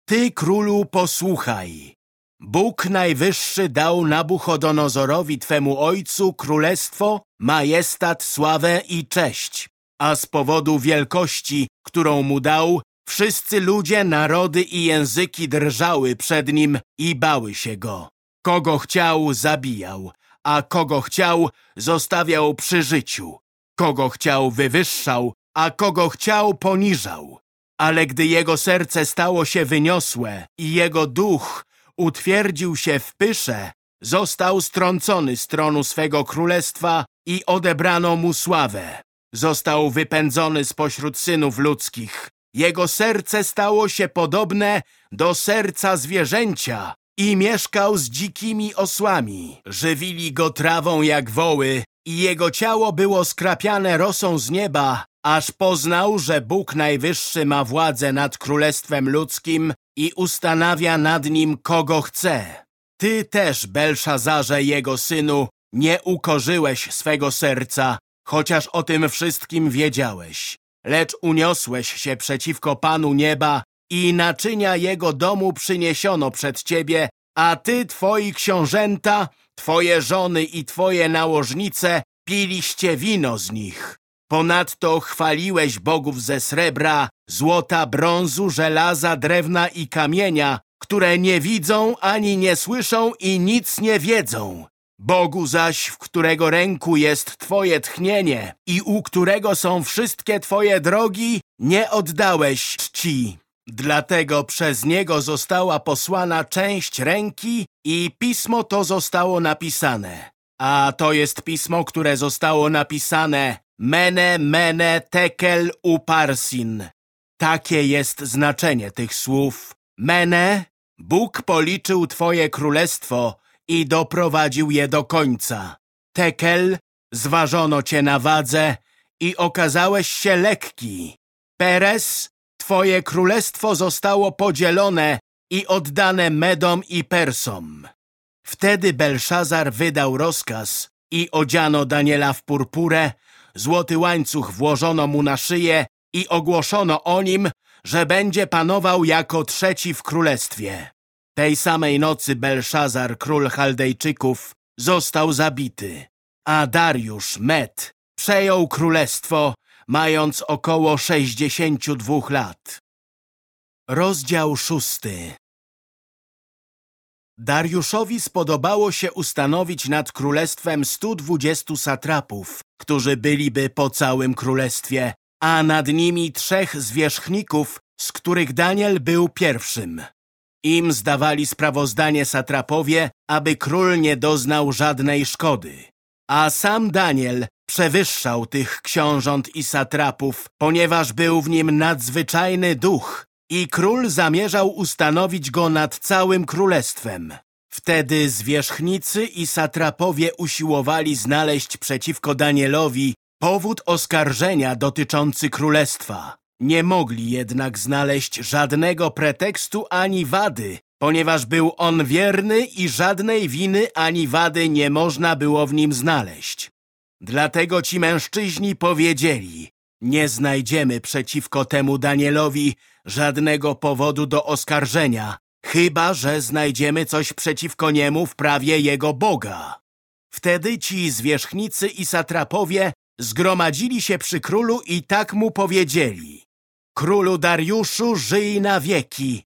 Ty, królu, posłuchaj. Bóg Najwyższy dał Nabuchodonozorowi Twemu ojcu królestwo, majestat, sławę i cześć, a z powodu wielkości, którą mu dał, wszyscy ludzie, narody i języki drżały przed nim i bały się go. Kogo chciał, zabijał, a kogo chciał, zostawiał przy życiu. Kogo chciał, wywyższał, a kogo chciał, poniżał. Ale gdy jego serce stało się wyniosłe i jego duch utwierdził się w pysze, został strącony z tronu swego królestwa i odebrano mu sławę. Został wypędzony spośród synów ludzkich. Jego serce stało się podobne do serca zwierzęcia i mieszkał z dzikimi osłami. Żywili go trawą jak woły i jego ciało było skrapiane rosą z nieba, aż poznał, że Bóg Najwyższy ma władzę nad królestwem ludzkim i ustanawia nad nim kogo chce. Ty też, Belszazarze, jego synu, nie ukorzyłeś swego serca, chociaż o tym wszystkim wiedziałeś. Lecz uniosłeś się przeciwko Panu Nieba i naczynia jego domu przyniesiono przed ciebie, a ty, twoi książęta, twoje żony i twoje nałożnice piliście wino z nich. Ponadto chwaliłeś bogów ze srebra, złota, brązu, żelaza, drewna i kamienia, które nie widzą ani nie słyszą i nic nie wiedzą. Bogu zaś, w którego ręku jest Twoje tchnienie i u którego są wszystkie Twoje drogi, nie oddałeś czci. Dlatego przez niego została posłana część ręki i pismo to zostało napisane. A to jest pismo, które zostało napisane Mene, mene, tekel, uparsin. Takie jest znaczenie tych słów. Mene, Bóg policzył Twoje królestwo i doprowadził je do końca. Tekel, zważono Cię na wadze i okazałeś się lekki. Peres, Twoje królestwo zostało podzielone i oddane Medom i Persom. Wtedy Belszazar wydał rozkaz i odziano Daniela w purpurę, złoty łańcuch włożono mu na szyję i ogłoszono o nim, że będzie panował jako trzeci w królestwie. Tej samej nocy Belszazar, król Chaldejczyków, został zabity, a Dariusz, Met, przejął królestwo, mając około 62 lat. Rozdział szósty Dariuszowi spodobało się ustanowić nad królestwem 120 satrapów, którzy byliby po całym królestwie, a nad nimi trzech zwierzchników, z których Daniel był pierwszym. Im zdawali sprawozdanie satrapowie, aby król nie doznał żadnej szkody. A sam Daniel przewyższał tych książąt i satrapów, ponieważ był w nim nadzwyczajny duch i król zamierzał ustanowić go nad całym królestwem. Wtedy zwierzchnicy i satrapowie usiłowali znaleźć przeciwko Danielowi powód oskarżenia dotyczący królestwa. Nie mogli jednak znaleźć żadnego pretekstu ani wady, ponieważ był on wierny i żadnej winy ani wady nie można było w nim znaleźć. Dlatego ci mężczyźni powiedzieli, nie znajdziemy przeciwko temu Danielowi żadnego powodu do oskarżenia, chyba że znajdziemy coś przeciwko niemu w prawie jego Boga. Wtedy ci zwierzchnicy i satrapowie zgromadzili się przy królu i tak mu powiedzieli. Królu Dariuszu, żyj na wieki.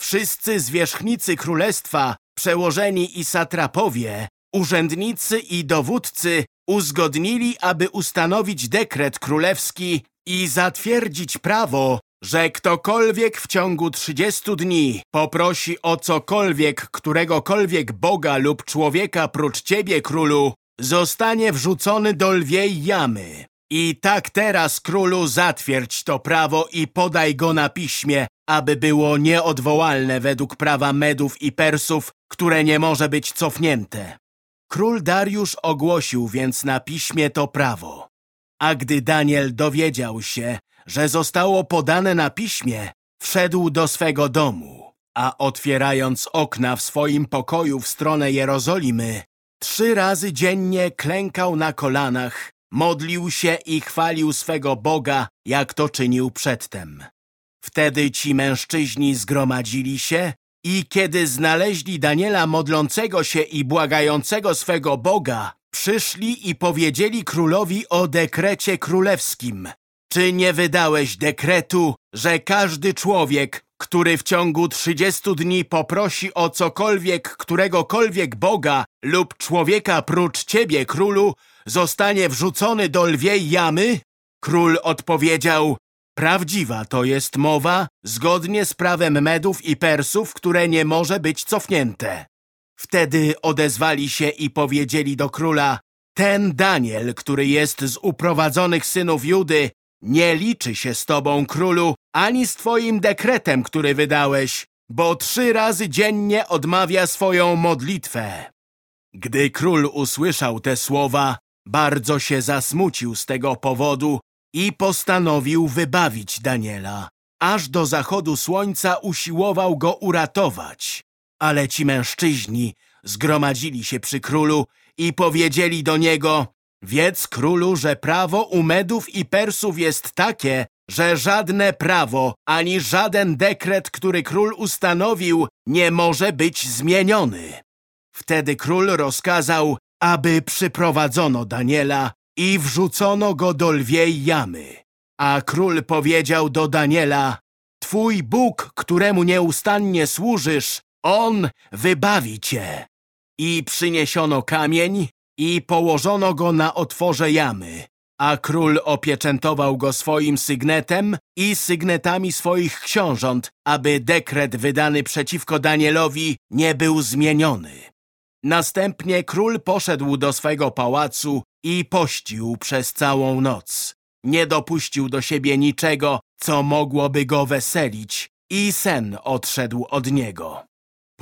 Wszyscy zwierzchnicy królestwa, przełożeni i satrapowie, urzędnicy i dowódcy uzgodnili, aby ustanowić dekret królewski i zatwierdzić prawo, że ktokolwiek w ciągu 30 dni poprosi o cokolwiek któregokolwiek Boga lub człowieka prócz ciebie, królu, zostanie wrzucony do lwiej jamy. I tak teraz, królu, zatwierdź to prawo i podaj go na piśmie, aby było nieodwołalne według prawa Medów i Persów, które nie może być cofnięte. Król Dariusz ogłosił więc na piśmie to prawo. A gdy Daniel dowiedział się, że zostało podane na piśmie, wszedł do swego domu, a otwierając okna w swoim pokoju w stronę Jerozolimy, trzy razy dziennie klękał na kolanach, modlił się i chwalił swego Boga, jak to czynił przedtem. Wtedy ci mężczyźni zgromadzili się i kiedy znaleźli Daniela modlącego się i błagającego swego Boga, przyszli i powiedzieli królowi o dekrecie królewskim. Czy nie wydałeś dekretu, że każdy człowiek, który w ciągu trzydziestu dni poprosi o cokolwiek któregokolwiek Boga lub człowieka prócz ciebie, królu, zostanie wrzucony do lwiej jamy? Król odpowiedział, Prawdziwa to jest mowa zgodnie z prawem Medów i Persów, które nie może być cofnięte. Wtedy odezwali się i powiedzieli do króla, ten Daniel, który jest z uprowadzonych synów Judy, nie liczy się z tobą, królu, ani z twoim dekretem, który wydałeś, bo trzy razy dziennie odmawia swoją modlitwę. Gdy król usłyszał te słowa, bardzo się zasmucił z tego powodu i postanowił wybawić Daniela. Aż do zachodu słońca usiłował go uratować. Ale ci mężczyźni zgromadzili się przy królu i powiedzieli do niego Wiedz, królu, że prawo u Medów i Persów jest takie, że żadne prawo ani żaden dekret, który król ustanowił, nie może być zmieniony. Wtedy król rozkazał, aby przyprowadzono Daniela i wrzucono go do lwiej jamy. A król powiedział do Daniela, Twój Bóg, któremu nieustannie służysz, On wybawi cię. I przyniesiono kamień i położono go na otworze jamy, a król opieczętował go swoim sygnetem i sygnetami swoich książąt, aby dekret wydany przeciwko Danielowi nie był zmieniony. Następnie król poszedł do swego pałacu i pościł przez całą noc. Nie dopuścił do siebie niczego, co mogłoby go weselić i sen odszedł od niego.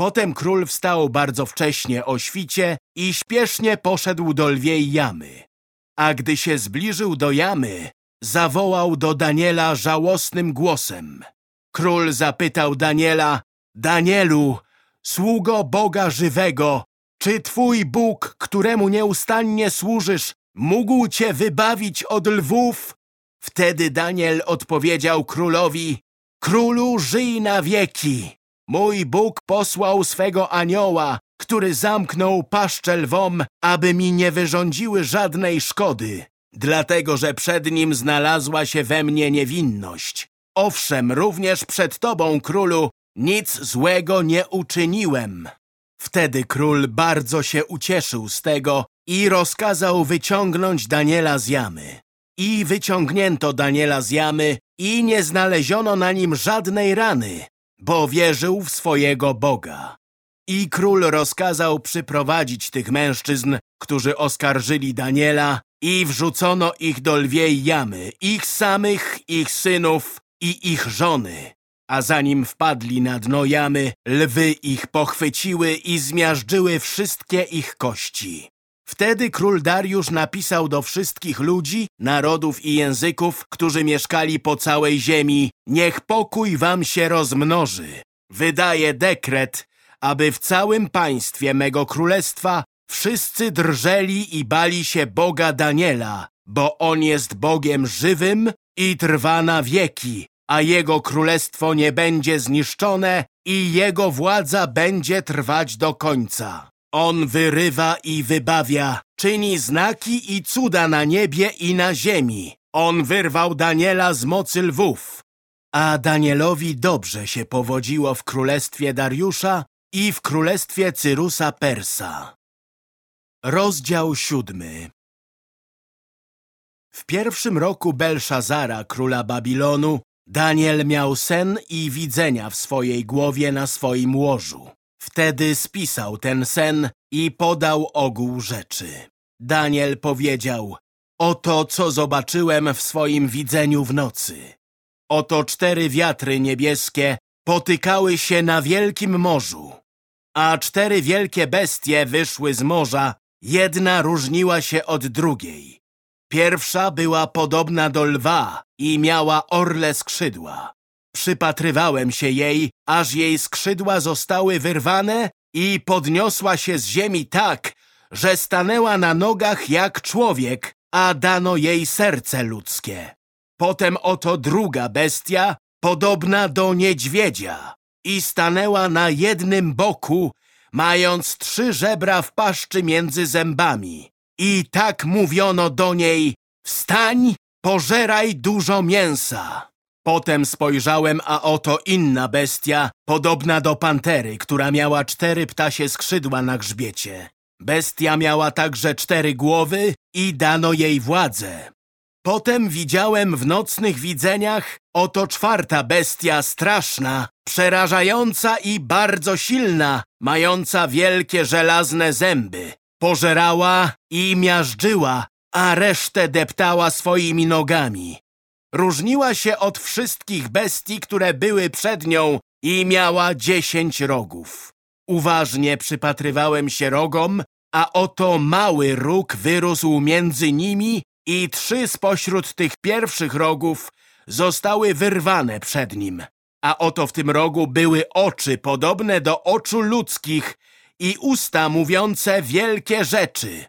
Potem król wstał bardzo wcześnie o świcie i śpiesznie poszedł do lwiej jamy. A gdy się zbliżył do jamy, zawołał do Daniela żałosnym głosem. Król zapytał Daniela, Danielu, sługo Boga żywego, czy twój Bóg, któremu nieustannie służysz, mógł cię wybawić od lwów? Wtedy Daniel odpowiedział królowi, Królu, żyj na wieki. Mój Bóg posłał swego anioła, który zamknął paszczę lwom, aby mi nie wyrządziły żadnej szkody, dlatego że przed nim znalazła się we mnie niewinność. Owszem, również przed tobą, królu, nic złego nie uczyniłem. Wtedy król bardzo się ucieszył z tego i rozkazał wyciągnąć Daniela z jamy. I wyciągnięto Daniela z jamy i nie znaleziono na nim żadnej rany, bo wierzył w swojego Boga. I król rozkazał przyprowadzić tych mężczyzn, którzy oskarżyli Daniela i wrzucono ich do lwiej jamy, ich samych, ich synów i ich żony. A zanim wpadli na dno jamy, lwy ich pochwyciły i zmiażdżyły wszystkie ich kości. Wtedy król Dariusz napisał do wszystkich ludzi, narodów i języków, którzy mieszkali po całej ziemi, niech pokój wam się rozmnoży. Wydaje dekret, aby w całym państwie mego królestwa wszyscy drżeli i bali się Boga Daniela, bo On jest Bogiem żywym i trwa na wieki, a Jego królestwo nie będzie zniszczone i Jego władza będzie trwać do końca. On wyrywa i wybawia, czyni znaki i cuda na niebie i na ziemi. On wyrwał Daniela z mocy lwów. A Danielowi dobrze się powodziło w królestwie Dariusza i w królestwie Cyrusa Persa. Rozdział siódmy W pierwszym roku Belszazara, króla Babilonu, Daniel miał sen i widzenia w swojej głowie na swoim łożu. Wtedy spisał ten sen i podał ogół rzeczy. Daniel powiedział, oto co zobaczyłem w swoim widzeniu w nocy. Oto cztery wiatry niebieskie potykały się na wielkim morzu, a cztery wielkie bestie wyszły z morza, jedna różniła się od drugiej. Pierwsza była podobna do lwa i miała orle skrzydła. Przypatrywałem się jej, aż jej skrzydła zostały wyrwane i podniosła się z ziemi tak, że stanęła na nogach jak człowiek, a dano jej serce ludzkie. Potem oto druga bestia, podobna do niedźwiedzia, i stanęła na jednym boku, mając trzy żebra w paszczy między zębami. I tak mówiono do niej, wstań, pożeraj dużo mięsa. Potem spojrzałem, a oto inna bestia, podobna do pantery, która miała cztery ptasie skrzydła na grzbiecie. Bestia miała także cztery głowy i dano jej władzę. Potem widziałem w nocnych widzeniach oto czwarta bestia straszna, przerażająca i bardzo silna, mająca wielkie żelazne zęby. Pożerała i miażdżyła, a resztę deptała swoimi nogami. Różniła się od wszystkich bestii, które były przed nią i miała dziesięć rogów. Uważnie przypatrywałem się rogom, a oto mały róg wyrósł między nimi i trzy spośród tych pierwszych rogów zostały wyrwane przed nim. A oto w tym rogu były oczy podobne do oczu ludzkich i usta mówiące wielkie rzeczy.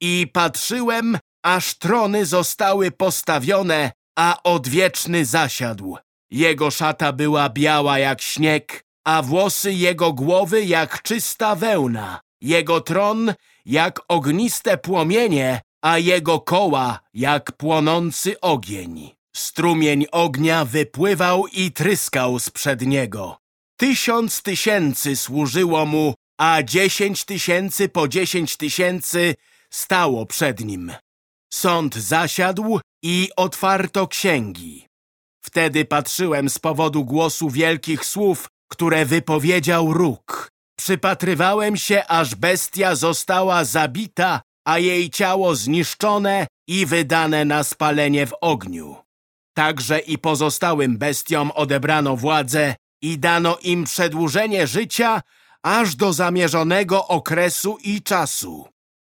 I patrzyłem, aż trony zostały postawione, a odwieczny zasiadł. Jego szata była biała jak śnieg, a włosy jego głowy jak czysta wełna. Jego tron jak ogniste płomienie, a jego koła jak płonący ogień. Strumień ognia wypływał i tryskał sprzed niego. Tysiąc tysięcy służyło mu, a dziesięć tysięcy po dziesięć tysięcy stało przed nim. Sąd zasiadł i otwarto księgi. Wtedy patrzyłem z powodu głosu wielkich słów, które wypowiedział róg. Przypatrywałem się, aż bestia została zabita, a jej ciało zniszczone i wydane na spalenie w ogniu. Także i pozostałym bestiom odebrano władzę i dano im przedłużenie życia aż do zamierzonego okresu i czasu.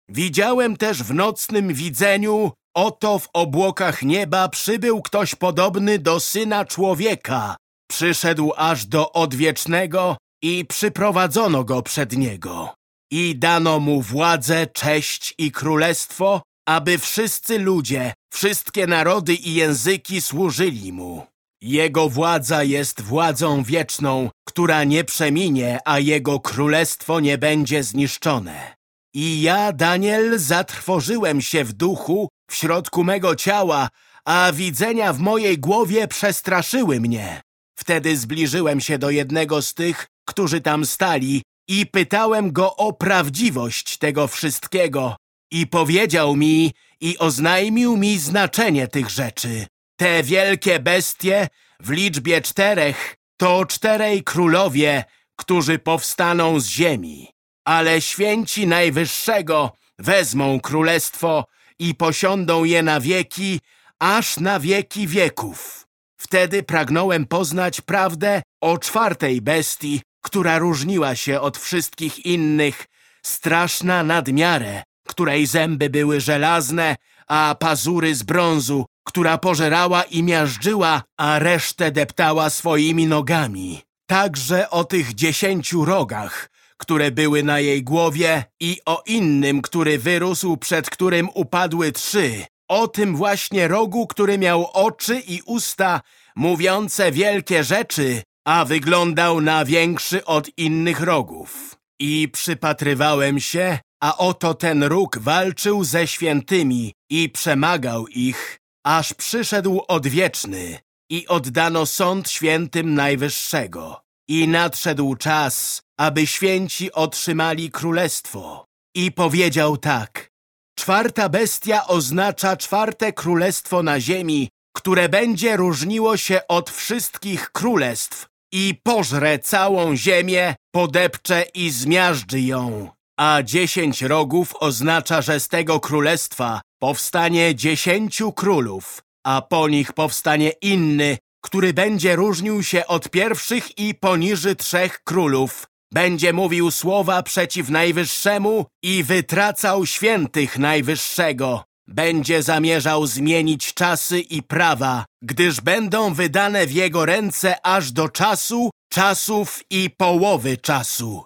Widziałem też w nocnym widzeniu, oto w obłokach nieba przybył ktoś podobny do Syna Człowieka. Przyszedł aż do odwiecznego i przyprowadzono go przed niego. I dano mu władzę, cześć i królestwo, aby wszyscy ludzie, wszystkie narody i języki służyli mu. Jego władza jest władzą wieczną, która nie przeminie, a jego królestwo nie będzie zniszczone. I ja, Daniel, zatrwożyłem się w duchu, w środku mego ciała, a widzenia w mojej głowie przestraszyły mnie. Wtedy zbliżyłem się do jednego z tych, którzy tam stali i pytałem go o prawdziwość tego wszystkiego. I powiedział mi i oznajmił mi znaczenie tych rzeczy. Te wielkie bestie w liczbie czterech to czterej królowie, którzy powstaną z ziemi. Ale święci Najwyższego wezmą królestwo i posiądą je na wieki, aż na wieki wieków. Wtedy pragnąłem poznać prawdę o czwartej bestii, która różniła się od wszystkich innych, straszna nadmiarę, której zęby były żelazne, a pazury z brązu, która pożerała i miażdżyła, a resztę deptała swoimi nogami. Także o tych dziesięciu rogach, które były na jej głowie i o innym, który wyrósł, przed którym upadły trzy. O tym właśnie rogu, który miał oczy i usta, mówiące wielkie rzeczy, a wyglądał na większy od innych rogów. I przypatrywałem się, a oto ten róg walczył ze świętymi i przemagał ich, aż przyszedł odwieczny i oddano sąd świętym Najwyższego. I nadszedł czas, aby święci otrzymali królestwo. I powiedział tak, czwarta bestia oznacza czwarte królestwo na ziemi, które będzie różniło się od wszystkich królestw i pożre całą ziemię, podepcze i zmiażdży ją. A dziesięć rogów oznacza, że z tego królestwa powstanie dziesięciu królów, a po nich powstanie inny, który będzie różnił się od pierwszych i poniży trzech królów. Będzie mówił słowa przeciw Najwyższemu i wytracał świętych Najwyższego. Będzie zamierzał zmienić czasy i prawa, gdyż będą wydane w jego ręce aż do czasu, czasów i połowy czasu.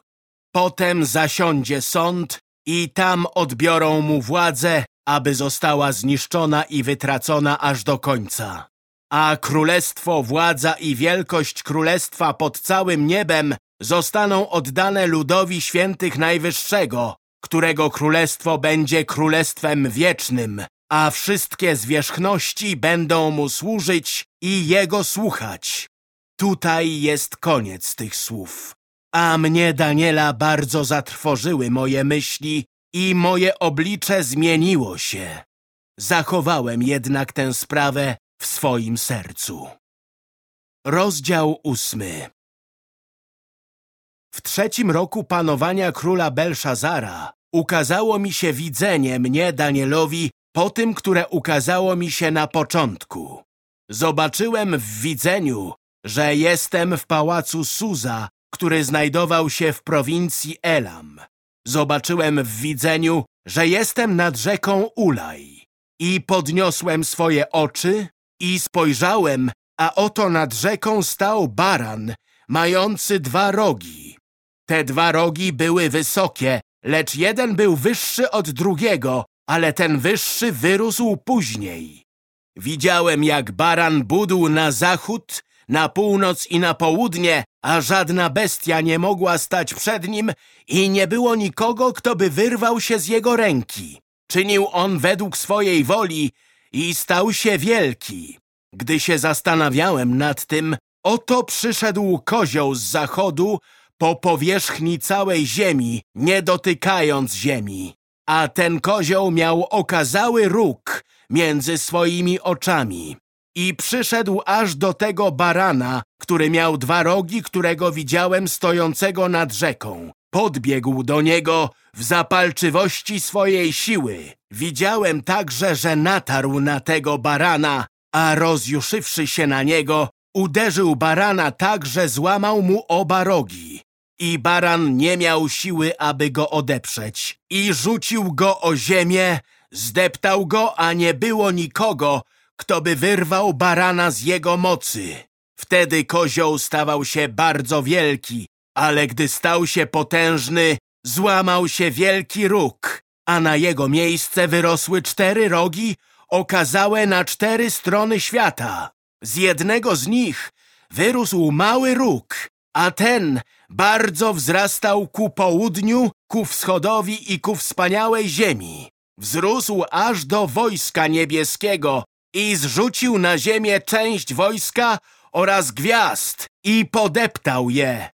Potem zasiądzie sąd i tam odbiorą mu władzę, aby została zniszczona i wytracona aż do końca. A królestwo, władza i wielkość królestwa pod całym niebem zostaną oddane ludowi świętych Najwyższego, którego królestwo będzie królestwem wiecznym, a wszystkie zwierzchności będą mu służyć i jego słuchać. Tutaj jest koniec tych słów. A mnie, Daniela, bardzo zatrwożyły moje myśli i moje oblicze zmieniło się. Zachowałem jednak tę sprawę w swoim sercu. Rozdział ósmy W trzecim roku panowania króla Belszazara ukazało mi się widzenie mnie, Danielowi, po tym, które ukazało mi się na początku. Zobaczyłem w widzeniu, że jestem w pałacu Suza, który znajdował się w prowincji Elam. Zobaczyłem w widzeniu, że jestem nad rzeką Ulaj. I podniosłem swoje oczy i spojrzałem, a oto nad rzeką stał baran, mający dwa rogi. Te dwa rogi były wysokie, lecz jeden był wyższy od drugiego, ale ten wyższy wyrósł później. Widziałem, jak baran budł na zachód, na północ i na południe, a żadna bestia nie mogła stać przed nim i nie było nikogo, kto by wyrwał się z jego ręki. Czynił on według swojej woli i stał się wielki. Gdy się zastanawiałem nad tym, oto przyszedł kozioł z zachodu po powierzchni całej ziemi, nie dotykając ziemi. A ten kozioł miał okazały róg między swoimi oczami. I przyszedł aż do tego barana, który miał dwa rogi, którego widziałem stojącego nad rzeką. Podbiegł do niego w zapalczywości swojej siły. Widziałem także, że natarł na tego barana, a rozjuszywszy się na niego, uderzył barana tak, że złamał mu oba rogi. I baran nie miał siły, aby go odeprzeć. I rzucił go o ziemię, zdeptał go, a nie było nikogo, kto by wyrwał barana z jego mocy. Wtedy kozioł stawał się bardzo wielki, ale gdy stał się potężny, złamał się wielki róg, a na jego miejsce wyrosły cztery rogi okazałe na cztery strony świata. Z jednego z nich wyrósł mały róg, a ten bardzo wzrastał ku południu, ku wschodowi i ku wspaniałej ziemi. Wzrósł aż do wojska niebieskiego i zrzucił na ziemię część wojska oraz gwiazd i podeptał je.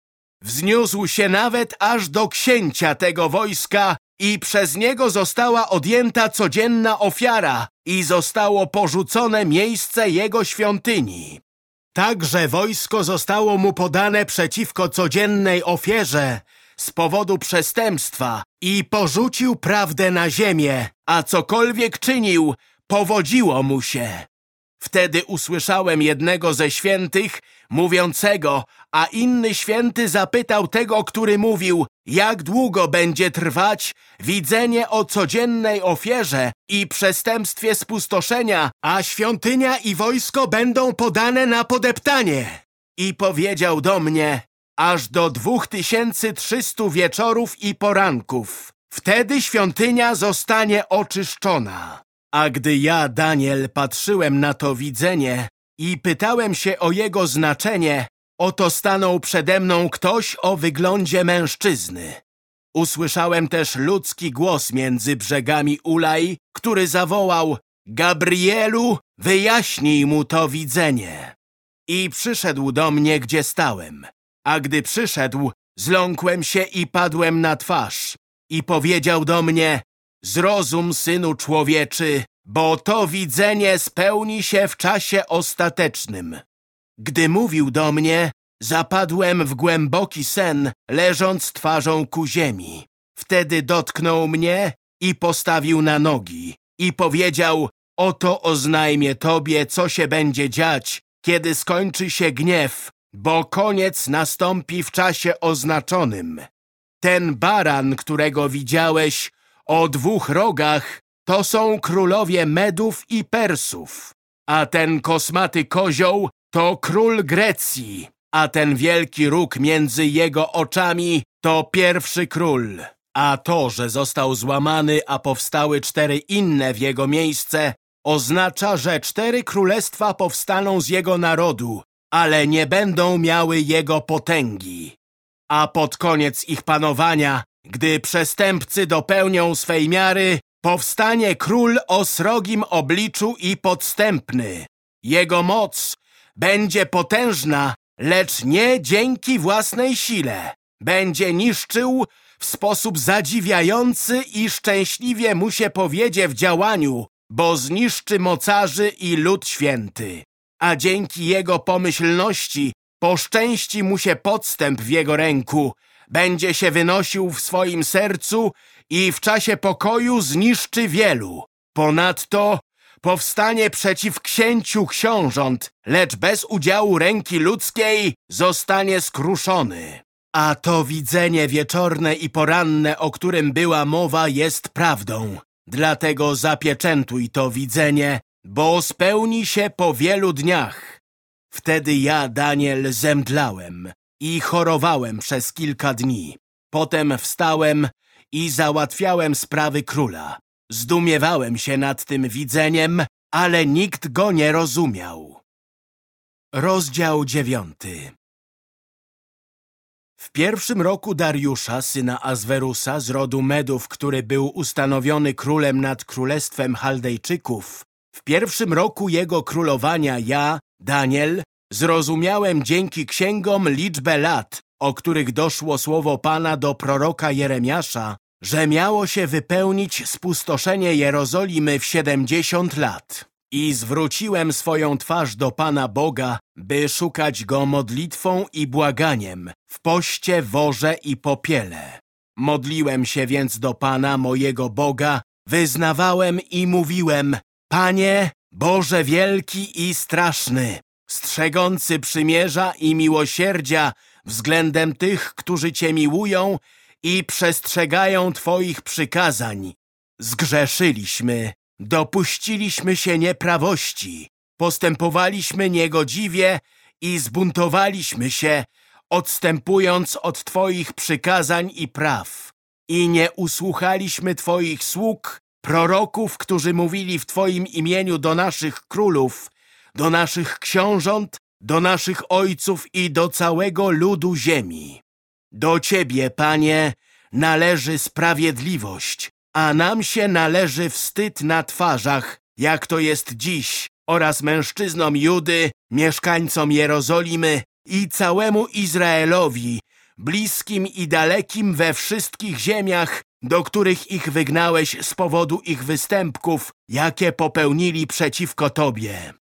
Wzniósł się nawet aż do księcia tego wojska i przez niego została odjęta codzienna ofiara i zostało porzucone miejsce jego świątyni. Także wojsko zostało mu podane przeciwko codziennej ofierze z powodu przestępstwa i porzucił prawdę na ziemię, a cokolwiek czynił, powodziło mu się. Wtedy usłyszałem jednego ze świętych mówiącego, a inny święty zapytał tego, który mówił, jak długo będzie trwać widzenie o codziennej ofierze i przestępstwie spustoszenia, a świątynia i wojsko będą podane na podeptanie. I powiedział do mnie, aż do dwóch tysięcy trzystu wieczorów i poranków. Wtedy świątynia zostanie oczyszczona. A gdy ja, Daniel, patrzyłem na to widzenie i pytałem się o jego znaczenie, oto stanął przede mną ktoś o wyglądzie mężczyzny. Usłyszałem też ludzki głos między brzegami Ulaj, który zawołał Gabrielu, wyjaśnij mu to widzenie. I przyszedł do mnie, gdzie stałem. A gdy przyszedł, zląkłem się i padłem na twarz. I powiedział do mnie, Zrozum, synu człowieczy, bo to widzenie spełni się w czasie ostatecznym. Gdy mówił do mnie, zapadłem w głęboki sen, leżąc twarzą ku ziemi. Wtedy dotknął mnie i postawił na nogi i powiedział, oto oznajmię tobie, co się będzie dziać, kiedy skończy się gniew, bo koniec nastąpi w czasie oznaczonym. Ten baran, którego widziałeś, o dwóch rogach to są królowie Medów i Persów, a ten kosmaty kozioł to król Grecji, a ten wielki róg między jego oczami to pierwszy król. A to, że został złamany, a powstały cztery inne w jego miejsce, oznacza, że cztery królestwa powstaną z jego narodu, ale nie będą miały jego potęgi. A pod koniec ich panowania gdy przestępcy dopełnią swej miary, powstanie król o srogim obliczu i podstępny. Jego moc będzie potężna, lecz nie dzięki własnej sile. Będzie niszczył w sposób zadziwiający i szczęśliwie mu się powiedzie w działaniu, bo zniszczy mocarzy i lud święty. A dzięki jego pomyślności poszczęści mu się podstęp w jego ręku, będzie się wynosił w swoim sercu i w czasie pokoju zniszczy wielu. Ponadto powstanie przeciw księciu książąt, lecz bez udziału ręki ludzkiej zostanie skruszony. A to widzenie wieczorne i poranne, o którym była mowa, jest prawdą. Dlatego zapieczętuj to widzenie, bo spełni się po wielu dniach. Wtedy ja, Daniel, zemdlałem i chorowałem przez kilka dni. Potem wstałem i załatwiałem sprawy króla. Zdumiewałem się nad tym widzeniem, ale nikt go nie rozumiał. Rozdział dziewiąty W pierwszym roku Dariusza, syna Azwerusa z rodu Medów, który był ustanowiony królem nad królestwem Chaldejczyków, w pierwszym roku jego królowania ja, Daniel, zrozumiałem dzięki księgom liczbę lat, o których doszło słowo Pana do proroka Jeremiasza, że miało się wypełnić spustoszenie Jerozolimy w siedemdziesiąt lat. I zwróciłem swoją twarz do Pana Boga, by szukać Go modlitwą i błaganiem, w poście, worze i popiele. Modliłem się więc do Pana, mojego Boga, wyznawałem i mówiłem, Panie, Boże wielki i straszny, strzegący przymierza i miłosierdzia względem tych, którzy Cię miłują i przestrzegają Twoich przykazań. Zgrzeszyliśmy, dopuściliśmy się nieprawości, postępowaliśmy niegodziwie i zbuntowaliśmy się, odstępując od Twoich przykazań i praw. I nie usłuchaliśmy Twoich sług, proroków, którzy mówili w Twoim imieniu do naszych królów, do naszych książąt, do naszych ojców i do całego ludu ziemi. Do Ciebie, Panie, należy sprawiedliwość, a nam się należy wstyd na twarzach, jak to jest dziś, oraz mężczyznom Judy, mieszkańcom Jerozolimy i całemu Izraelowi, bliskim i dalekim we wszystkich ziemiach, do których ich wygnałeś z powodu ich występków, jakie popełnili przeciwko Tobie.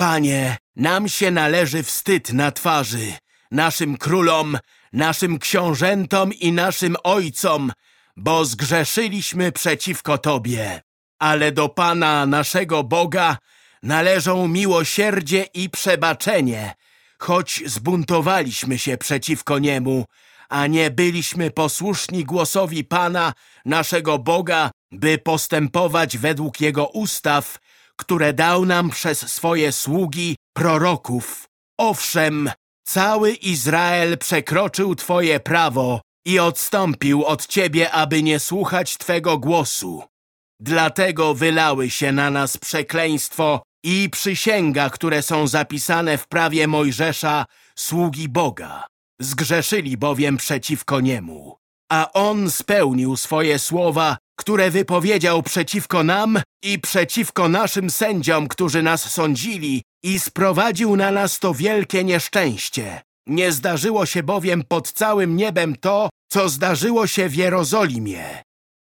Panie, nam się należy wstyd na twarzy, naszym królom, naszym książętom i naszym ojcom, bo zgrzeszyliśmy przeciwko Tobie. Ale do Pana, naszego Boga, należą miłosierdzie i przebaczenie, choć zbuntowaliśmy się przeciwko Niemu, a nie byliśmy posłuszni głosowi Pana, naszego Boga, by postępować według Jego ustaw, które dał nam przez swoje sługi, proroków. Owszem, cały Izrael przekroczył Twoje prawo i odstąpił od Ciebie, aby nie słuchać Twego głosu. Dlatego wylały się na nas przekleństwo i przysięga, które są zapisane w prawie Mojżesza, sługi Boga. Zgrzeszyli bowiem przeciwko Niemu. A On spełnił swoje słowa, które wypowiedział przeciwko nam i przeciwko naszym sędziom, którzy nas sądzili i sprowadził na nas to wielkie nieszczęście. Nie zdarzyło się bowiem pod całym niebem to, co zdarzyło się w Jerozolimie.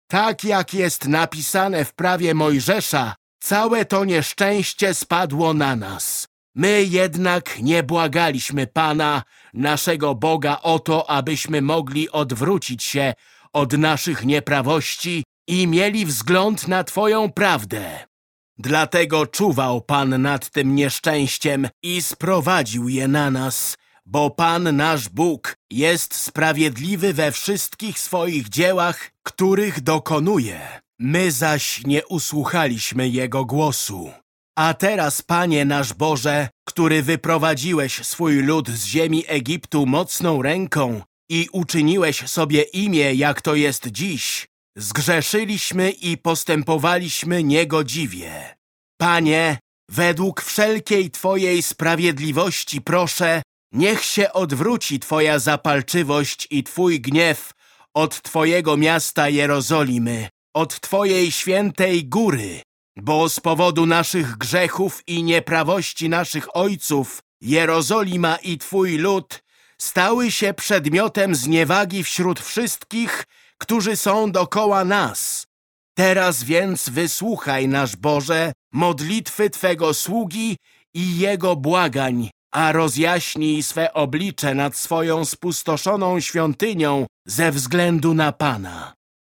Tak jak jest napisane w prawie Mojżesza, całe to nieszczęście spadło na nas. My jednak nie błagaliśmy Pana, naszego Boga, o to, abyśmy mogli odwrócić się od naszych nieprawości i mieli wzgląd na Twoją prawdę. Dlatego czuwał Pan nad tym nieszczęściem i sprowadził je na nas, bo Pan nasz Bóg jest sprawiedliwy we wszystkich swoich dziełach, których dokonuje. My zaś nie usłuchaliśmy Jego głosu. A teraz, Panie nasz Boże, który wyprowadziłeś swój lud z ziemi Egiptu mocną ręką i uczyniłeś sobie imię, jak to jest dziś, zgrzeszyliśmy i postępowaliśmy niegodziwie. Panie, według wszelkiej Twojej sprawiedliwości proszę, niech się odwróci Twoja zapalczywość i Twój gniew od Twojego miasta Jerozolimy, od Twojej świętej góry, bo z powodu naszych grzechów i nieprawości naszych ojców Jerozolima i Twój lud stały się przedmiotem zniewagi wśród wszystkich, którzy są dokoła nas. Teraz więc wysłuchaj, nasz Boże, modlitwy Twego sługi i jego błagań, a rozjaśnij swe oblicze nad swoją spustoszoną świątynią ze względu na Pana.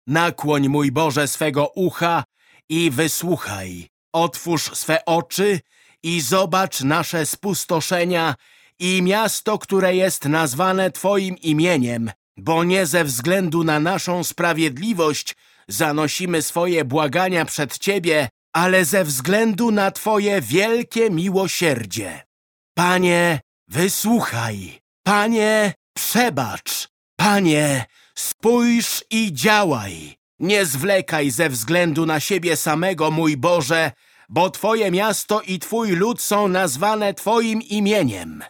Nakłoń, mój Boże, swego ucha i wysłuchaj. Otwórz swe oczy i zobacz nasze spustoszenia i miasto, które jest nazwane Twoim imieniem, bo nie ze względu na naszą sprawiedliwość zanosimy swoje błagania przed Ciebie, ale ze względu na Twoje wielkie miłosierdzie. Panie, wysłuchaj. Panie, przebacz. Panie, spójrz i działaj. Nie zwlekaj ze względu na siebie samego, mój Boże, bo Twoje miasto i Twój lud są nazwane Twoim imieniem.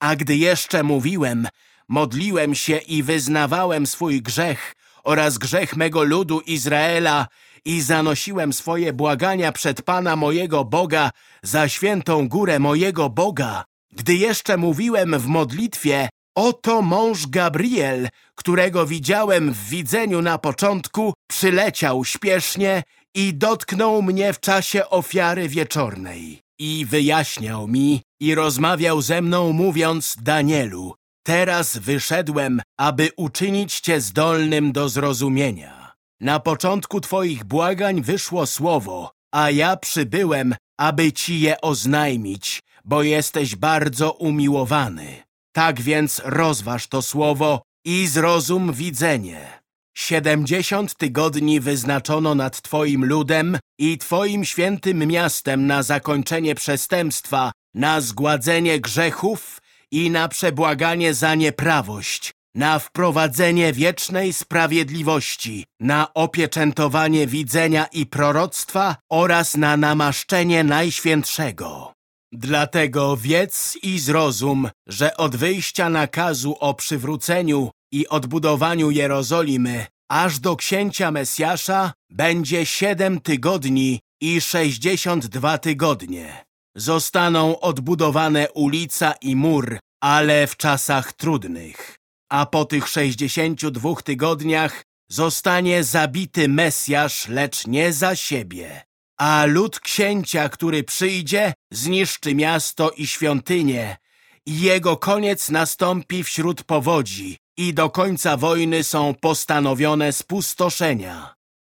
A gdy jeszcze mówiłem, modliłem się i wyznawałem swój grzech oraz grzech mego ludu Izraela i zanosiłem swoje błagania przed Pana mojego Boga za świętą górę mojego Boga. Gdy jeszcze mówiłem w modlitwie, oto mąż Gabriel, którego widziałem w widzeniu na początku, przyleciał śpiesznie i dotknął mnie w czasie ofiary wieczornej. I wyjaśniał mi i rozmawiał ze mną, mówiąc, Danielu, teraz wyszedłem, aby uczynić cię zdolnym do zrozumienia. Na początku twoich błagań wyszło słowo, a ja przybyłem, aby ci je oznajmić, bo jesteś bardzo umiłowany. Tak więc rozważ to słowo i zrozum widzenie. Siedemdziesiąt tygodni wyznaczono nad Twoim ludem i Twoim świętym miastem na zakończenie przestępstwa, na zgładzenie grzechów i na przebłaganie za nieprawość, na wprowadzenie wiecznej sprawiedliwości, na opieczętowanie widzenia i proroctwa oraz na namaszczenie Najświętszego. Dlatego wiedz i zrozum, że od wyjścia nakazu o przywróceniu i odbudowaniu Jerozolimy aż do księcia Mesjasza będzie siedem tygodni i sześćdziesiąt dwa tygodnie. Zostaną odbudowane ulica i mur, ale w czasach trudnych. A po tych sześćdziesięciu dwóch tygodniach zostanie zabity Mesjasz, lecz nie za siebie. A lud księcia, który przyjdzie, zniszczy miasto i świątynię. I jego koniec nastąpi wśród powodzi i do końca wojny są postanowione spustoszenia.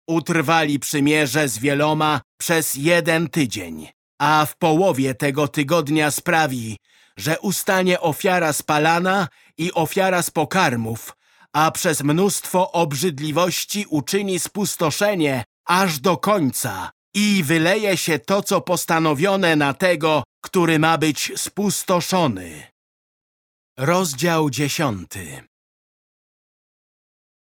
Utrwali przymierze z wieloma przez jeden tydzień, a w połowie tego tygodnia sprawi, że ustanie ofiara spalana i ofiara z pokarmów, a przez mnóstwo obrzydliwości uczyni spustoszenie aż do końca i wyleje się to, co postanowione na tego, który ma być spustoszony. Rozdział dziesiąty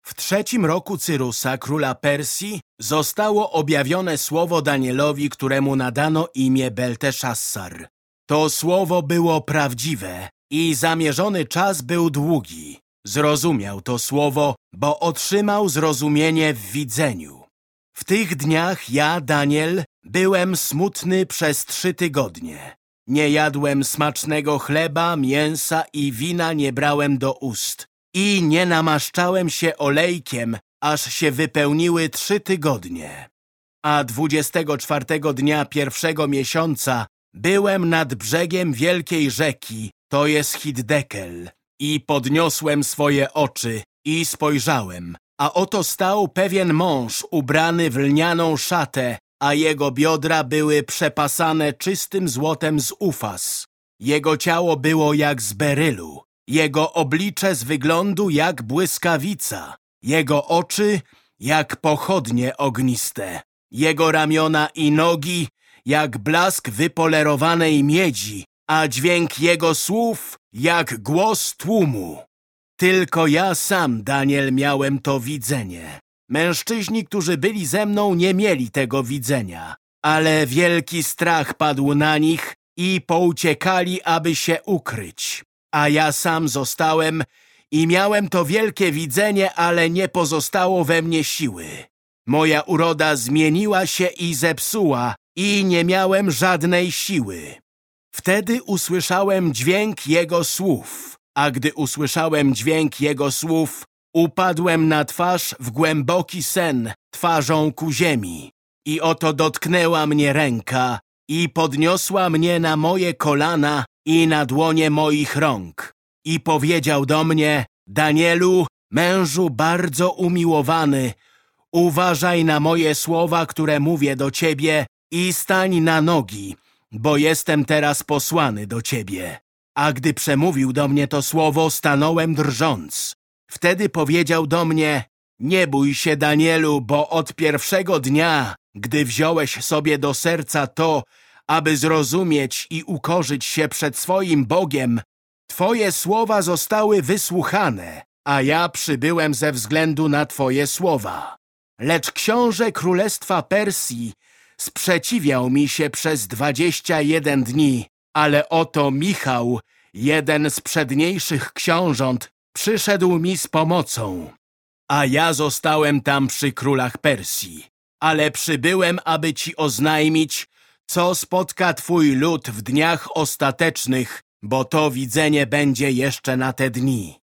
W trzecim roku Cyrusa, króla Persji, zostało objawione słowo Danielowi, któremu nadano imię Belteszassar. To słowo było prawdziwe i zamierzony czas był długi. Zrozumiał to słowo, bo otrzymał zrozumienie w widzeniu. W tych dniach ja, Daniel, byłem smutny przez trzy tygodnie. Nie jadłem smacznego chleba, mięsa i wina nie brałem do ust. I nie namaszczałem się olejkiem, aż się wypełniły trzy tygodnie. A dwudziestego czwartego dnia pierwszego miesiąca byłem nad brzegiem wielkiej rzeki, to jest Hiddekel, i podniosłem swoje oczy i spojrzałem, a oto stał pewien mąż ubrany w lnianą szatę, a jego biodra były przepasane czystym złotem z ufas. Jego ciało było jak z berylu, jego oblicze z wyglądu jak błyskawica, jego oczy jak pochodnie ogniste, jego ramiona i nogi jak blask wypolerowanej miedzi, a dźwięk jego słów jak głos tłumu. Tylko ja sam, Daniel, miałem to widzenie. Mężczyźni, którzy byli ze mną, nie mieli tego widzenia, ale wielki strach padł na nich i pouciekali, aby się ukryć. A ja sam zostałem i miałem to wielkie widzenie, ale nie pozostało we mnie siły. Moja uroda zmieniła się i zepsuła i nie miałem żadnej siły. Wtedy usłyszałem dźwięk Jego słów, a gdy usłyszałem dźwięk Jego słów, upadłem na twarz w głęboki sen twarzą ku ziemi. I oto dotknęła mnie ręka i podniosła mnie na moje kolana i na dłonie moich rąk. I powiedział do mnie, Danielu, mężu bardzo umiłowany, uważaj na moje słowa, które mówię do ciebie i stań na nogi, bo jestem teraz posłany do ciebie. A gdy przemówił do mnie to słowo, stanąłem drżąc. Wtedy powiedział do mnie, nie bój się, Danielu, bo od pierwszego dnia, gdy wziąłeś sobie do serca to, aby zrozumieć i ukorzyć się przed swoim Bogiem, Twoje słowa zostały wysłuchane, a ja przybyłem ze względu na Twoje słowa. Lecz książę Królestwa Persji sprzeciwiał mi się przez dwadzieścia jeden dni, ale oto Michał, jeden z przedniejszych książąt, przyszedł mi z pomocą. A ja zostałem tam przy królach Persji. Ale przybyłem, aby ci oznajmić, co spotka twój lud w dniach ostatecznych, bo to widzenie będzie jeszcze na te dni.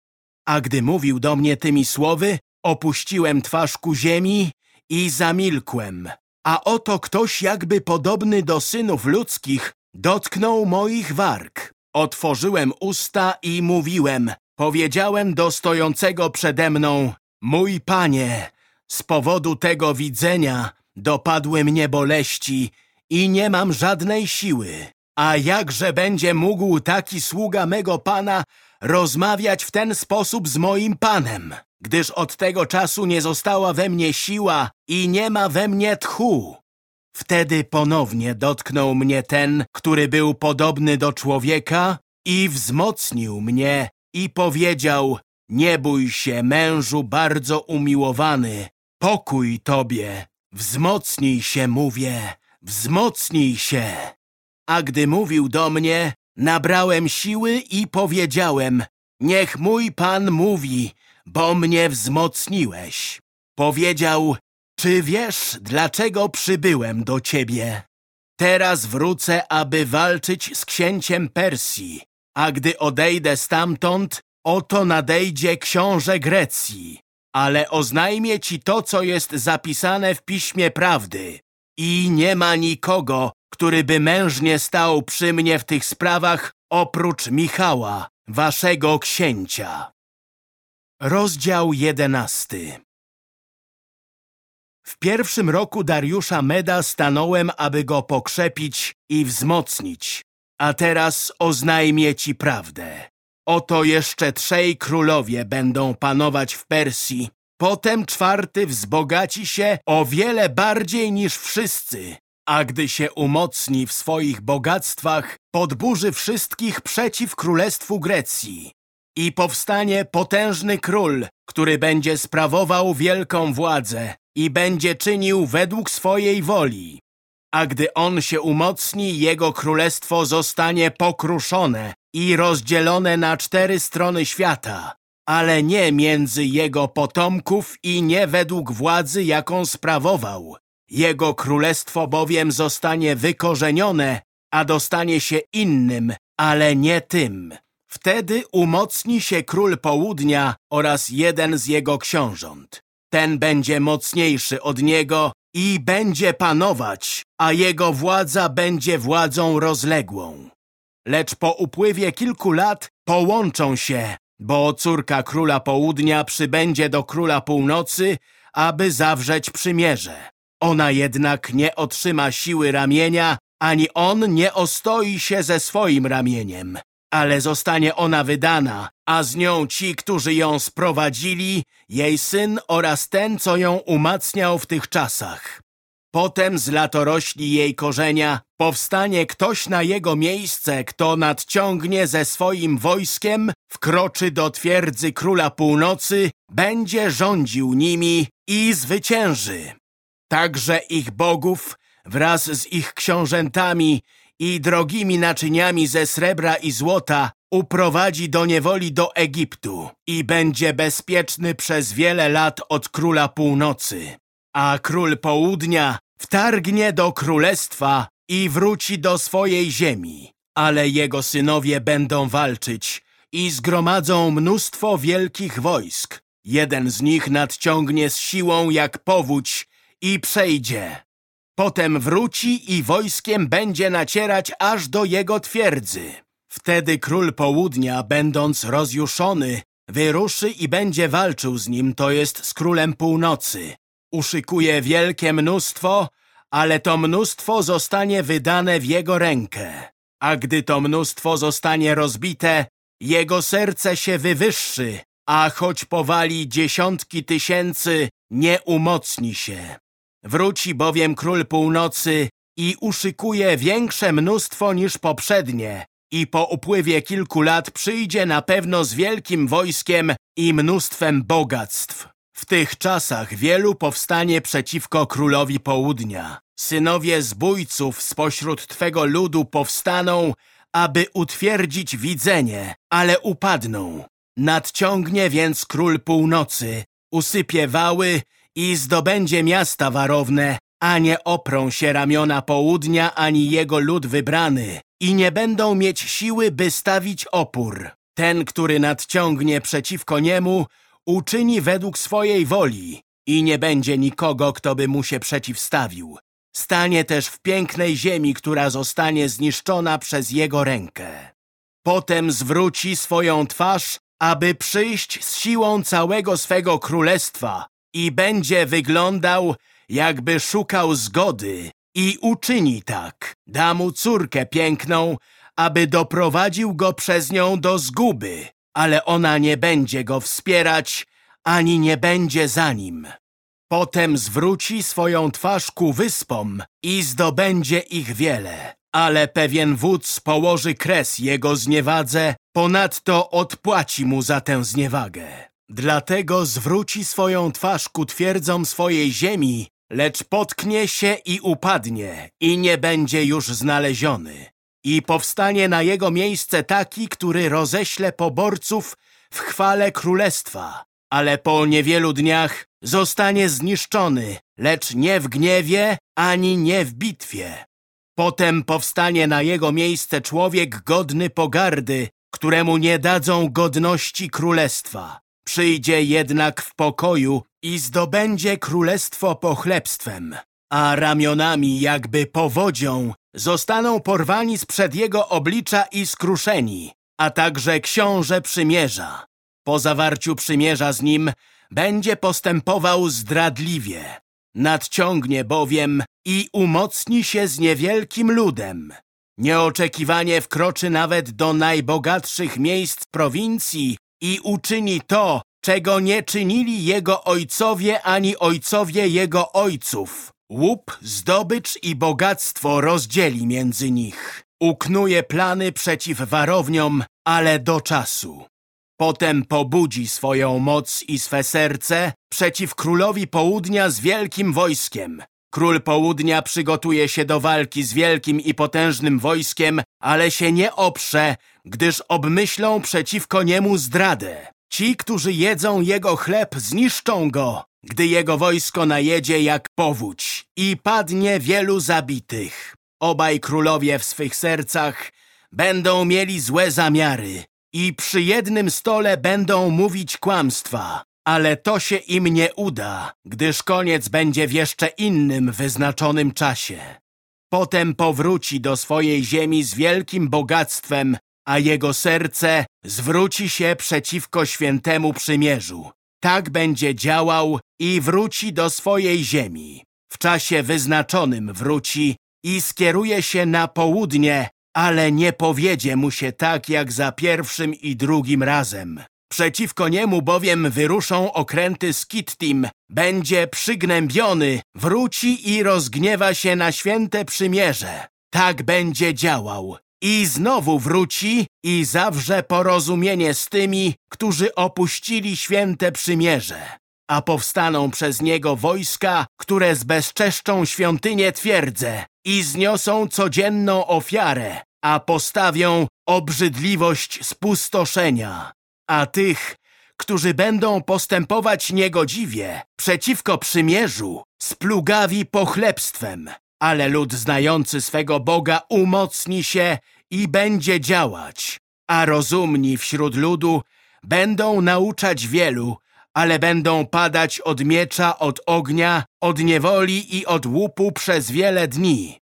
A gdy mówił do mnie tymi słowy, opuściłem twarz ku ziemi i zamilkłem. A oto ktoś jakby podobny do synów ludzkich dotknął moich warg. Otworzyłem usta i mówiłem. Powiedziałem do stojącego przede mną, mój panie, z powodu tego widzenia dopadły mnie boleści i nie mam żadnej siły. A jakże będzie mógł taki sługa mego pana rozmawiać w ten sposób z moim panem, gdyż od tego czasu nie została we mnie siła i nie ma we mnie tchu. Wtedy ponownie dotknął mnie ten, który był podobny do człowieka i wzmocnił mnie i powiedział, nie bój się, mężu bardzo umiłowany, pokój tobie, wzmocnij się, mówię, wzmocnij się. A gdy mówił do mnie, nabrałem siły i powiedziałem, niech mój Pan mówi, bo mnie wzmocniłeś. Powiedział, czy wiesz, dlaczego przybyłem do ciebie? Teraz wrócę, aby walczyć z księciem Persji, a gdy odejdę stamtąd, oto nadejdzie książę Grecji. Ale oznajmię ci to, co jest zapisane w Piśmie Prawdy. I nie ma nikogo, który by mężnie stał przy mnie w tych sprawach, oprócz Michała, waszego księcia. Rozdział jedenasty W pierwszym roku Dariusza Meda stanąłem, aby go pokrzepić i wzmocnić. A teraz oznajmię ci prawdę. Oto jeszcze trzej królowie będą panować w Persji. Potem czwarty wzbogaci się o wiele bardziej niż wszyscy, a gdy się umocni w swoich bogactwach, podburzy wszystkich przeciw królestwu Grecji. I powstanie potężny król, który będzie sprawował wielką władzę i będzie czynił według swojej woli. A gdy on się umocni, jego królestwo zostanie pokruszone i rozdzielone na cztery strony świata, ale nie między jego potomków i nie według władzy, jaką sprawował. Jego królestwo bowiem zostanie wykorzenione, a dostanie się innym, ale nie tym. Wtedy umocni się król południa oraz jeden z jego książąt. Ten będzie mocniejszy od niego i będzie panować, a jego władza będzie władzą rozległą. Lecz po upływie kilku lat połączą się, bo córka króla południa przybędzie do króla północy, aby zawrzeć przymierze. Ona jednak nie otrzyma siły ramienia, ani on nie ostoi się ze swoim ramieniem. Ale zostanie ona wydana, a z nią ci, którzy ją sprowadzili, jej syn oraz ten, co ją umacniał w tych czasach. Potem z latorośli jej korzenia powstanie ktoś na jego miejsce, kto nadciągnie ze swoim wojskiem, wkroczy do twierdzy króla północy, będzie rządził nimi i zwycięży. Także ich bogów wraz z ich książętami i drogimi naczyniami ze srebra i złota uprowadzi do niewoli do Egiptu i będzie bezpieczny przez wiele lat od króla północy. A król południa wtargnie do królestwa i wróci do swojej ziemi. Ale jego synowie będą walczyć i zgromadzą mnóstwo wielkich wojsk. Jeden z nich nadciągnie z siłą jak powódź i przejdzie. Potem wróci i wojskiem będzie nacierać aż do jego twierdzy. Wtedy król południa, będąc rozjuszony, wyruszy i będzie walczył z nim, to jest z królem północy. Uszykuje wielkie mnóstwo, ale to mnóstwo zostanie wydane w jego rękę. A gdy to mnóstwo zostanie rozbite, jego serce się wywyższy, a choć powali dziesiątki tysięcy, nie umocni się. Wróci bowiem król północy i uszykuje większe mnóstwo niż poprzednie i po upływie kilku lat przyjdzie na pewno z wielkim wojskiem i mnóstwem bogactw. W tych czasach wielu powstanie przeciwko królowi południa. Synowie zbójców spośród Twego ludu powstaną, aby utwierdzić widzenie, ale upadną. Nadciągnie więc król północy, usypie wały i zdobędzie miasta warowne, a nie oprą się ramiona południa ani jego lud wybrany i nie będą mieć siły, by stawić opór. Ten, który nadciągnie przeciwko niemu, uczyni według swojej woli i nie będzie nikogo, kto by mu się przeciwstawił. Stanie też w pięknej ziemi, która zostanie zniszczona przez jego rękę. Potem zwróci swoją twarz, aby przyjść z siłą całego swego królestwa i będzie wyglądał, jakby szukał zgody i uczyni tak. Da mu córkę piękną, aby doprowadził go przez nią do zguby, ale ona nie będzie go wspierać, ani nie będzie za nim. Potem zwróci swoją twarz ku wyspom i zdobędzie ich wiele. Ale pewien wódz położy kres jego zniewadze, ponadto odpłaci mu za tę zniewagę. Dlatego zwróci swoją twarz ku twierdzom swojej ziemi, lecz potknie się i upadnie i nie będzie już znaleziony. I powstanie na jego miejsce taki, który roześle poborców w chwale królestwa, ale po niewielu dniach zostanie zniszczony, lecz nie w gniewie ani nie w bitwie. Potem powstanie na jego miejsce człowiek godny pogardy, któremu nie dadzą godności królestwa. Przyjdzie jednak w pokoju i zdobędzie królestwo pochlebstwem, a ramionami jakby powodzią zostaną porwani sprzed jego oblicza i skruszeni, a także książę przymierza. Po zawarciu przymierza z nim będzie postępował zdradliwie. Nadciągnie bowiem i umocni się z niewielkim ludem. Nieoczekiwanie wkroczy nawet do najbogatszych miejsc prowincji i uczyni to, czego nie czynili jego ojcowie ani ojcowie jego ojców. Łup, zdobycz i bogactwo rozdzieli między nich. Uknuje plany przeciw warowniom, ale do czasu. Potem pobudzi swoją moc i swe serce przeciw królowi południa z wielkim wojskiem. Król południa przygotuje się do walki z wielkim i potężnym wojskiem, ale się nie oprze, gdyż obmyślą przeciwko niemu zdradę. Ci, którzy jedzą jego chleb, zniszczą go, gdy jego wojsko najedzie jak powódź i padnie wielu zabitych. Obaj królowie w swych sercach będą mieli złe zamiary i przy jednym stole będą mówić kłamstwa. Ale to się im nie uda, gdyż koniec będzie w jeszcze innym wyznaczonym czasie. Potem powróci do swojej ziemi z wielkim bogactwem, a jego serce zwróci się przeciwko świętemu przymierzu. Tak będzie działał i wróci do swojej ziemi. W czasie wyznaczonym wróci i skieruje się na południe, ale nie powiedzie mu się tak jak za pierwszym i drugim razem. Przeciwko niemu bowiem wyruszą okręty z Kittim. Będzie przygnębiony, wróci i rozgniewa się na święte przymierze. Tak będzie działał. I znowu wróci i zawrze porozumienie z tymi, którzy opuścili święte przymierze. A powstaną przez niego wojska, które zbezczeszczą świątynię twierdzę i zniosą codzienną ofiarę, a postawią obrzydliwość spustoszenia. A tych, którzy będą postępować niegodziwie przeciwko przymierzu, splugawi pochlebstwem. Ale lud znający swego Boga umocni się i będzie działać, a rozumni wśród ludu będą nauczać wielu, ale będą padać od miecza, od ognia, od niewoli i od łupu przez wiele dni.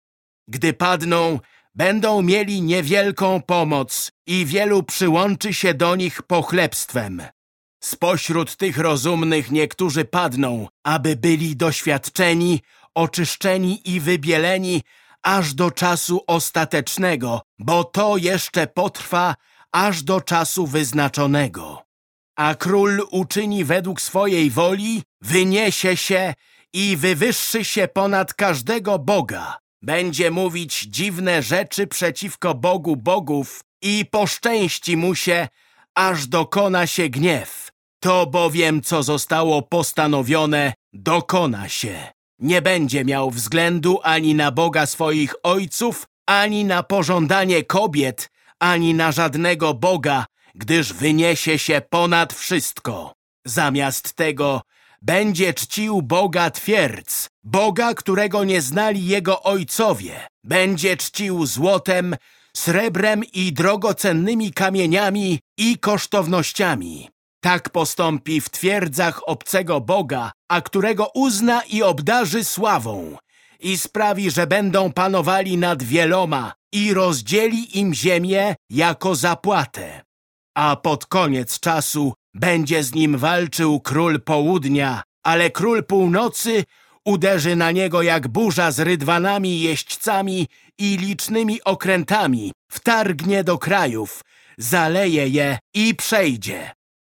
Gdy padną, będą mieli niewielką pomoc i wielu przyłączy się do nich pochlebstwem. Spośród tych rozumnych niektórzy padną, aby byli doświadczeni, oczyszczeni i wybieleni aż do czasu ostatecznego, bo to jeszcze potrwa aż do czasu wyznaczonego. A król uczyni według swojej woli, wyniesie się i wywyższy się ponad każdego Boga. Będzie mówić dziwne rzeczy przeciwko Bogu bogów i poszczęści mu się, aż dokona się gniew. To bowiem, co zostało postanowione, dokona się. Nie będzie miał względu ani na Boga swoich ojców, ani na pożądanie kobiet, ani na żadnego Boga, gdyż wyniesie się ponad wszystko. Zamiast tego będzie czcił Boga twierdz, Boga, którego nie znali jego ojcowie. Będzie czcił złotem, srebrem i drogocennymi kamieniami i kosztownościami. Tak postąpi w twierdzach obcego Boga, a którego uzna i obdarzy sławą i sprawi, że będą panowali nad wieloma i rozdzieli im ziemię jako zapłatę. A pod koniec czasu będzie z nim walczył król południa, ale król północy uderzy na niego jak burza z rydwanami, jeźdźcami i licznymi okrętami, wtargnie do krajów, zaleje je i przejdzie.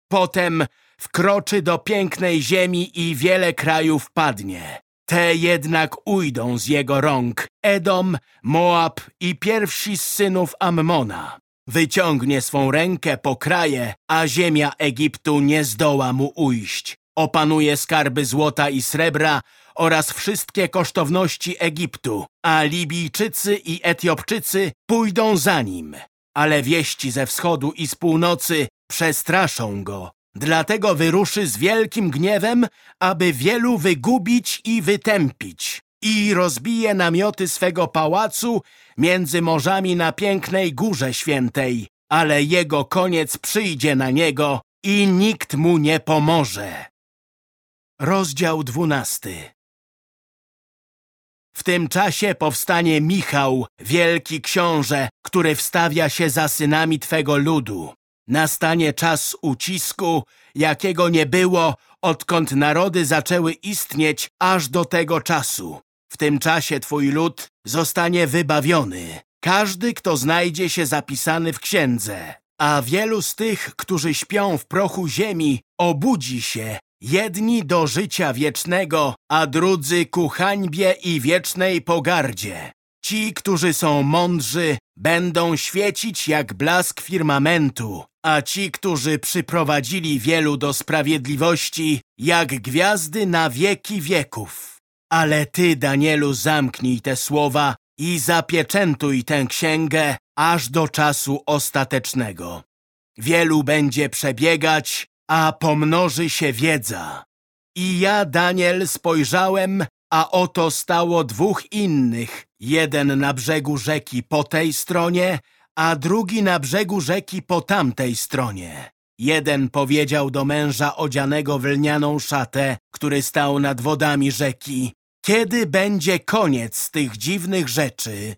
Potem wkroczy do pięknej ziemi i wiele krajów padnie. Te jednak ujdą z jego rąk, Edom, Moab i pierwsi z synów Ammona. Wyciągnie swą rękę po kraje, a ziemia Egiptu nie zdoła mu ujść. Opanuje skarby złota i srebra oraz wszystkie kosztowności Egiptu, a Libijczycy i Etiopczycy pójdą za nim. Ale wieści ze wschodu i z północy przestraszą go. Dlatego wyruszy z wielkim gniewem, aby wielu wygubić i wytępić. I rozbije namioty swego pałacu między morzami na pięknej Górze Świętej. Ale jego koniec przyjdzie na niego i nikt mu nie pomoże. Rozdział dwunasty W tym czasie powstanie Michał, wielki książę, który wstawia się za synami Twego ludu. Nastanie czas ucisku, jakiego nie było, odkąd narody zaczęły istnieć aż do tego czasu. W tym czasie twój lud zostanie wybawiony. Każdy, kto znajdzie się zapisany w księdze. A wielu z tych, którzy śpią w prochu ziemi, obudzi się, jedni do życia wiecznego, a drudzy ku hańbie i wiecznej pogardzie. Ci, którzy są mądrzy, będą świecić jak blask firmamentu, a ci, którzy przyprowadzili wielu do sprawiedliwości, jak gwiazdy na wieki wieków. Ale ty, Danielu, zamknij te słowa i zapieczętuj tę księgę aż do czasu ostatecznego. Wielu będzie przebiegać, a pomnoży się wiedza. I ja, Daniel, spojrzałem, a oto stało dwóch innych, jeden na brzegu rzeki po tej stronie, a drugi na brzegu rzeki po tamtej stronie. Jeden powiedział do męża odzianego w lnianą szatę, który stał nad wodami rzeki, kiedy będzie koniec tych dziwnych rzeczy?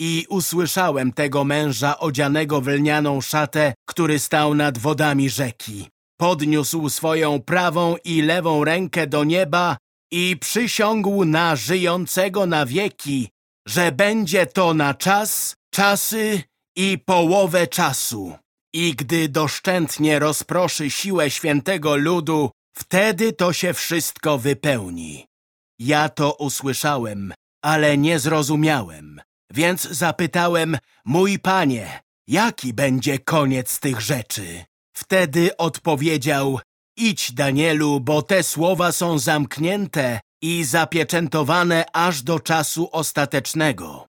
I usłyszałem tego męża odzianego w lnianą szatę, który stał nad wodami rzeki. Podniósł swoją prawą i lewą rękę do nieba i przysiągł na żyjącego na wieki, że będzie to na czas, czasy i połowę czasu. I gdy doszczętnie rozproszy siłę świętego ludu, wtedy to się wszystko wypełni. Ja to usłyszałem, ale nie zrozumiałem. Więc zapytałem, mój panie, jaki będzie koniec tych rzeczy? Wtedy odpowiedział, idź Danielu, bo te słowa są zamknięte i zapieczętowane aż do czasu ostatecznego.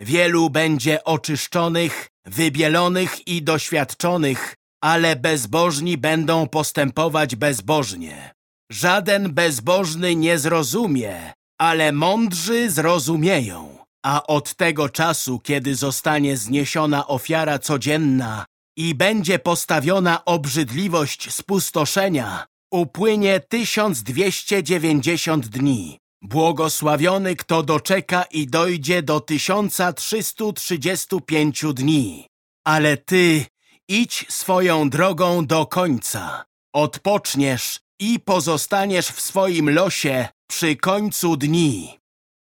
Wielu będzie oczyszczonych, wybielonych i doświadczonych, ale bezbożni będą postępować bezbożnie. Żaden bezbożny nie zrozumie, ale mądrzy zrozumieją. A od tego czasu, kiedy zostanie zniesiona ofiara codzienna i będzie postawiona obrzydliwość spustoszenia, upłynie 1290 dni. Błogosławiony, kto doczeka i dojdzie do 1335 dni. Ale ty idź swoją drogą do końca. Odpoczniesz i pozostaniesz w swoim losie przy końcu dni.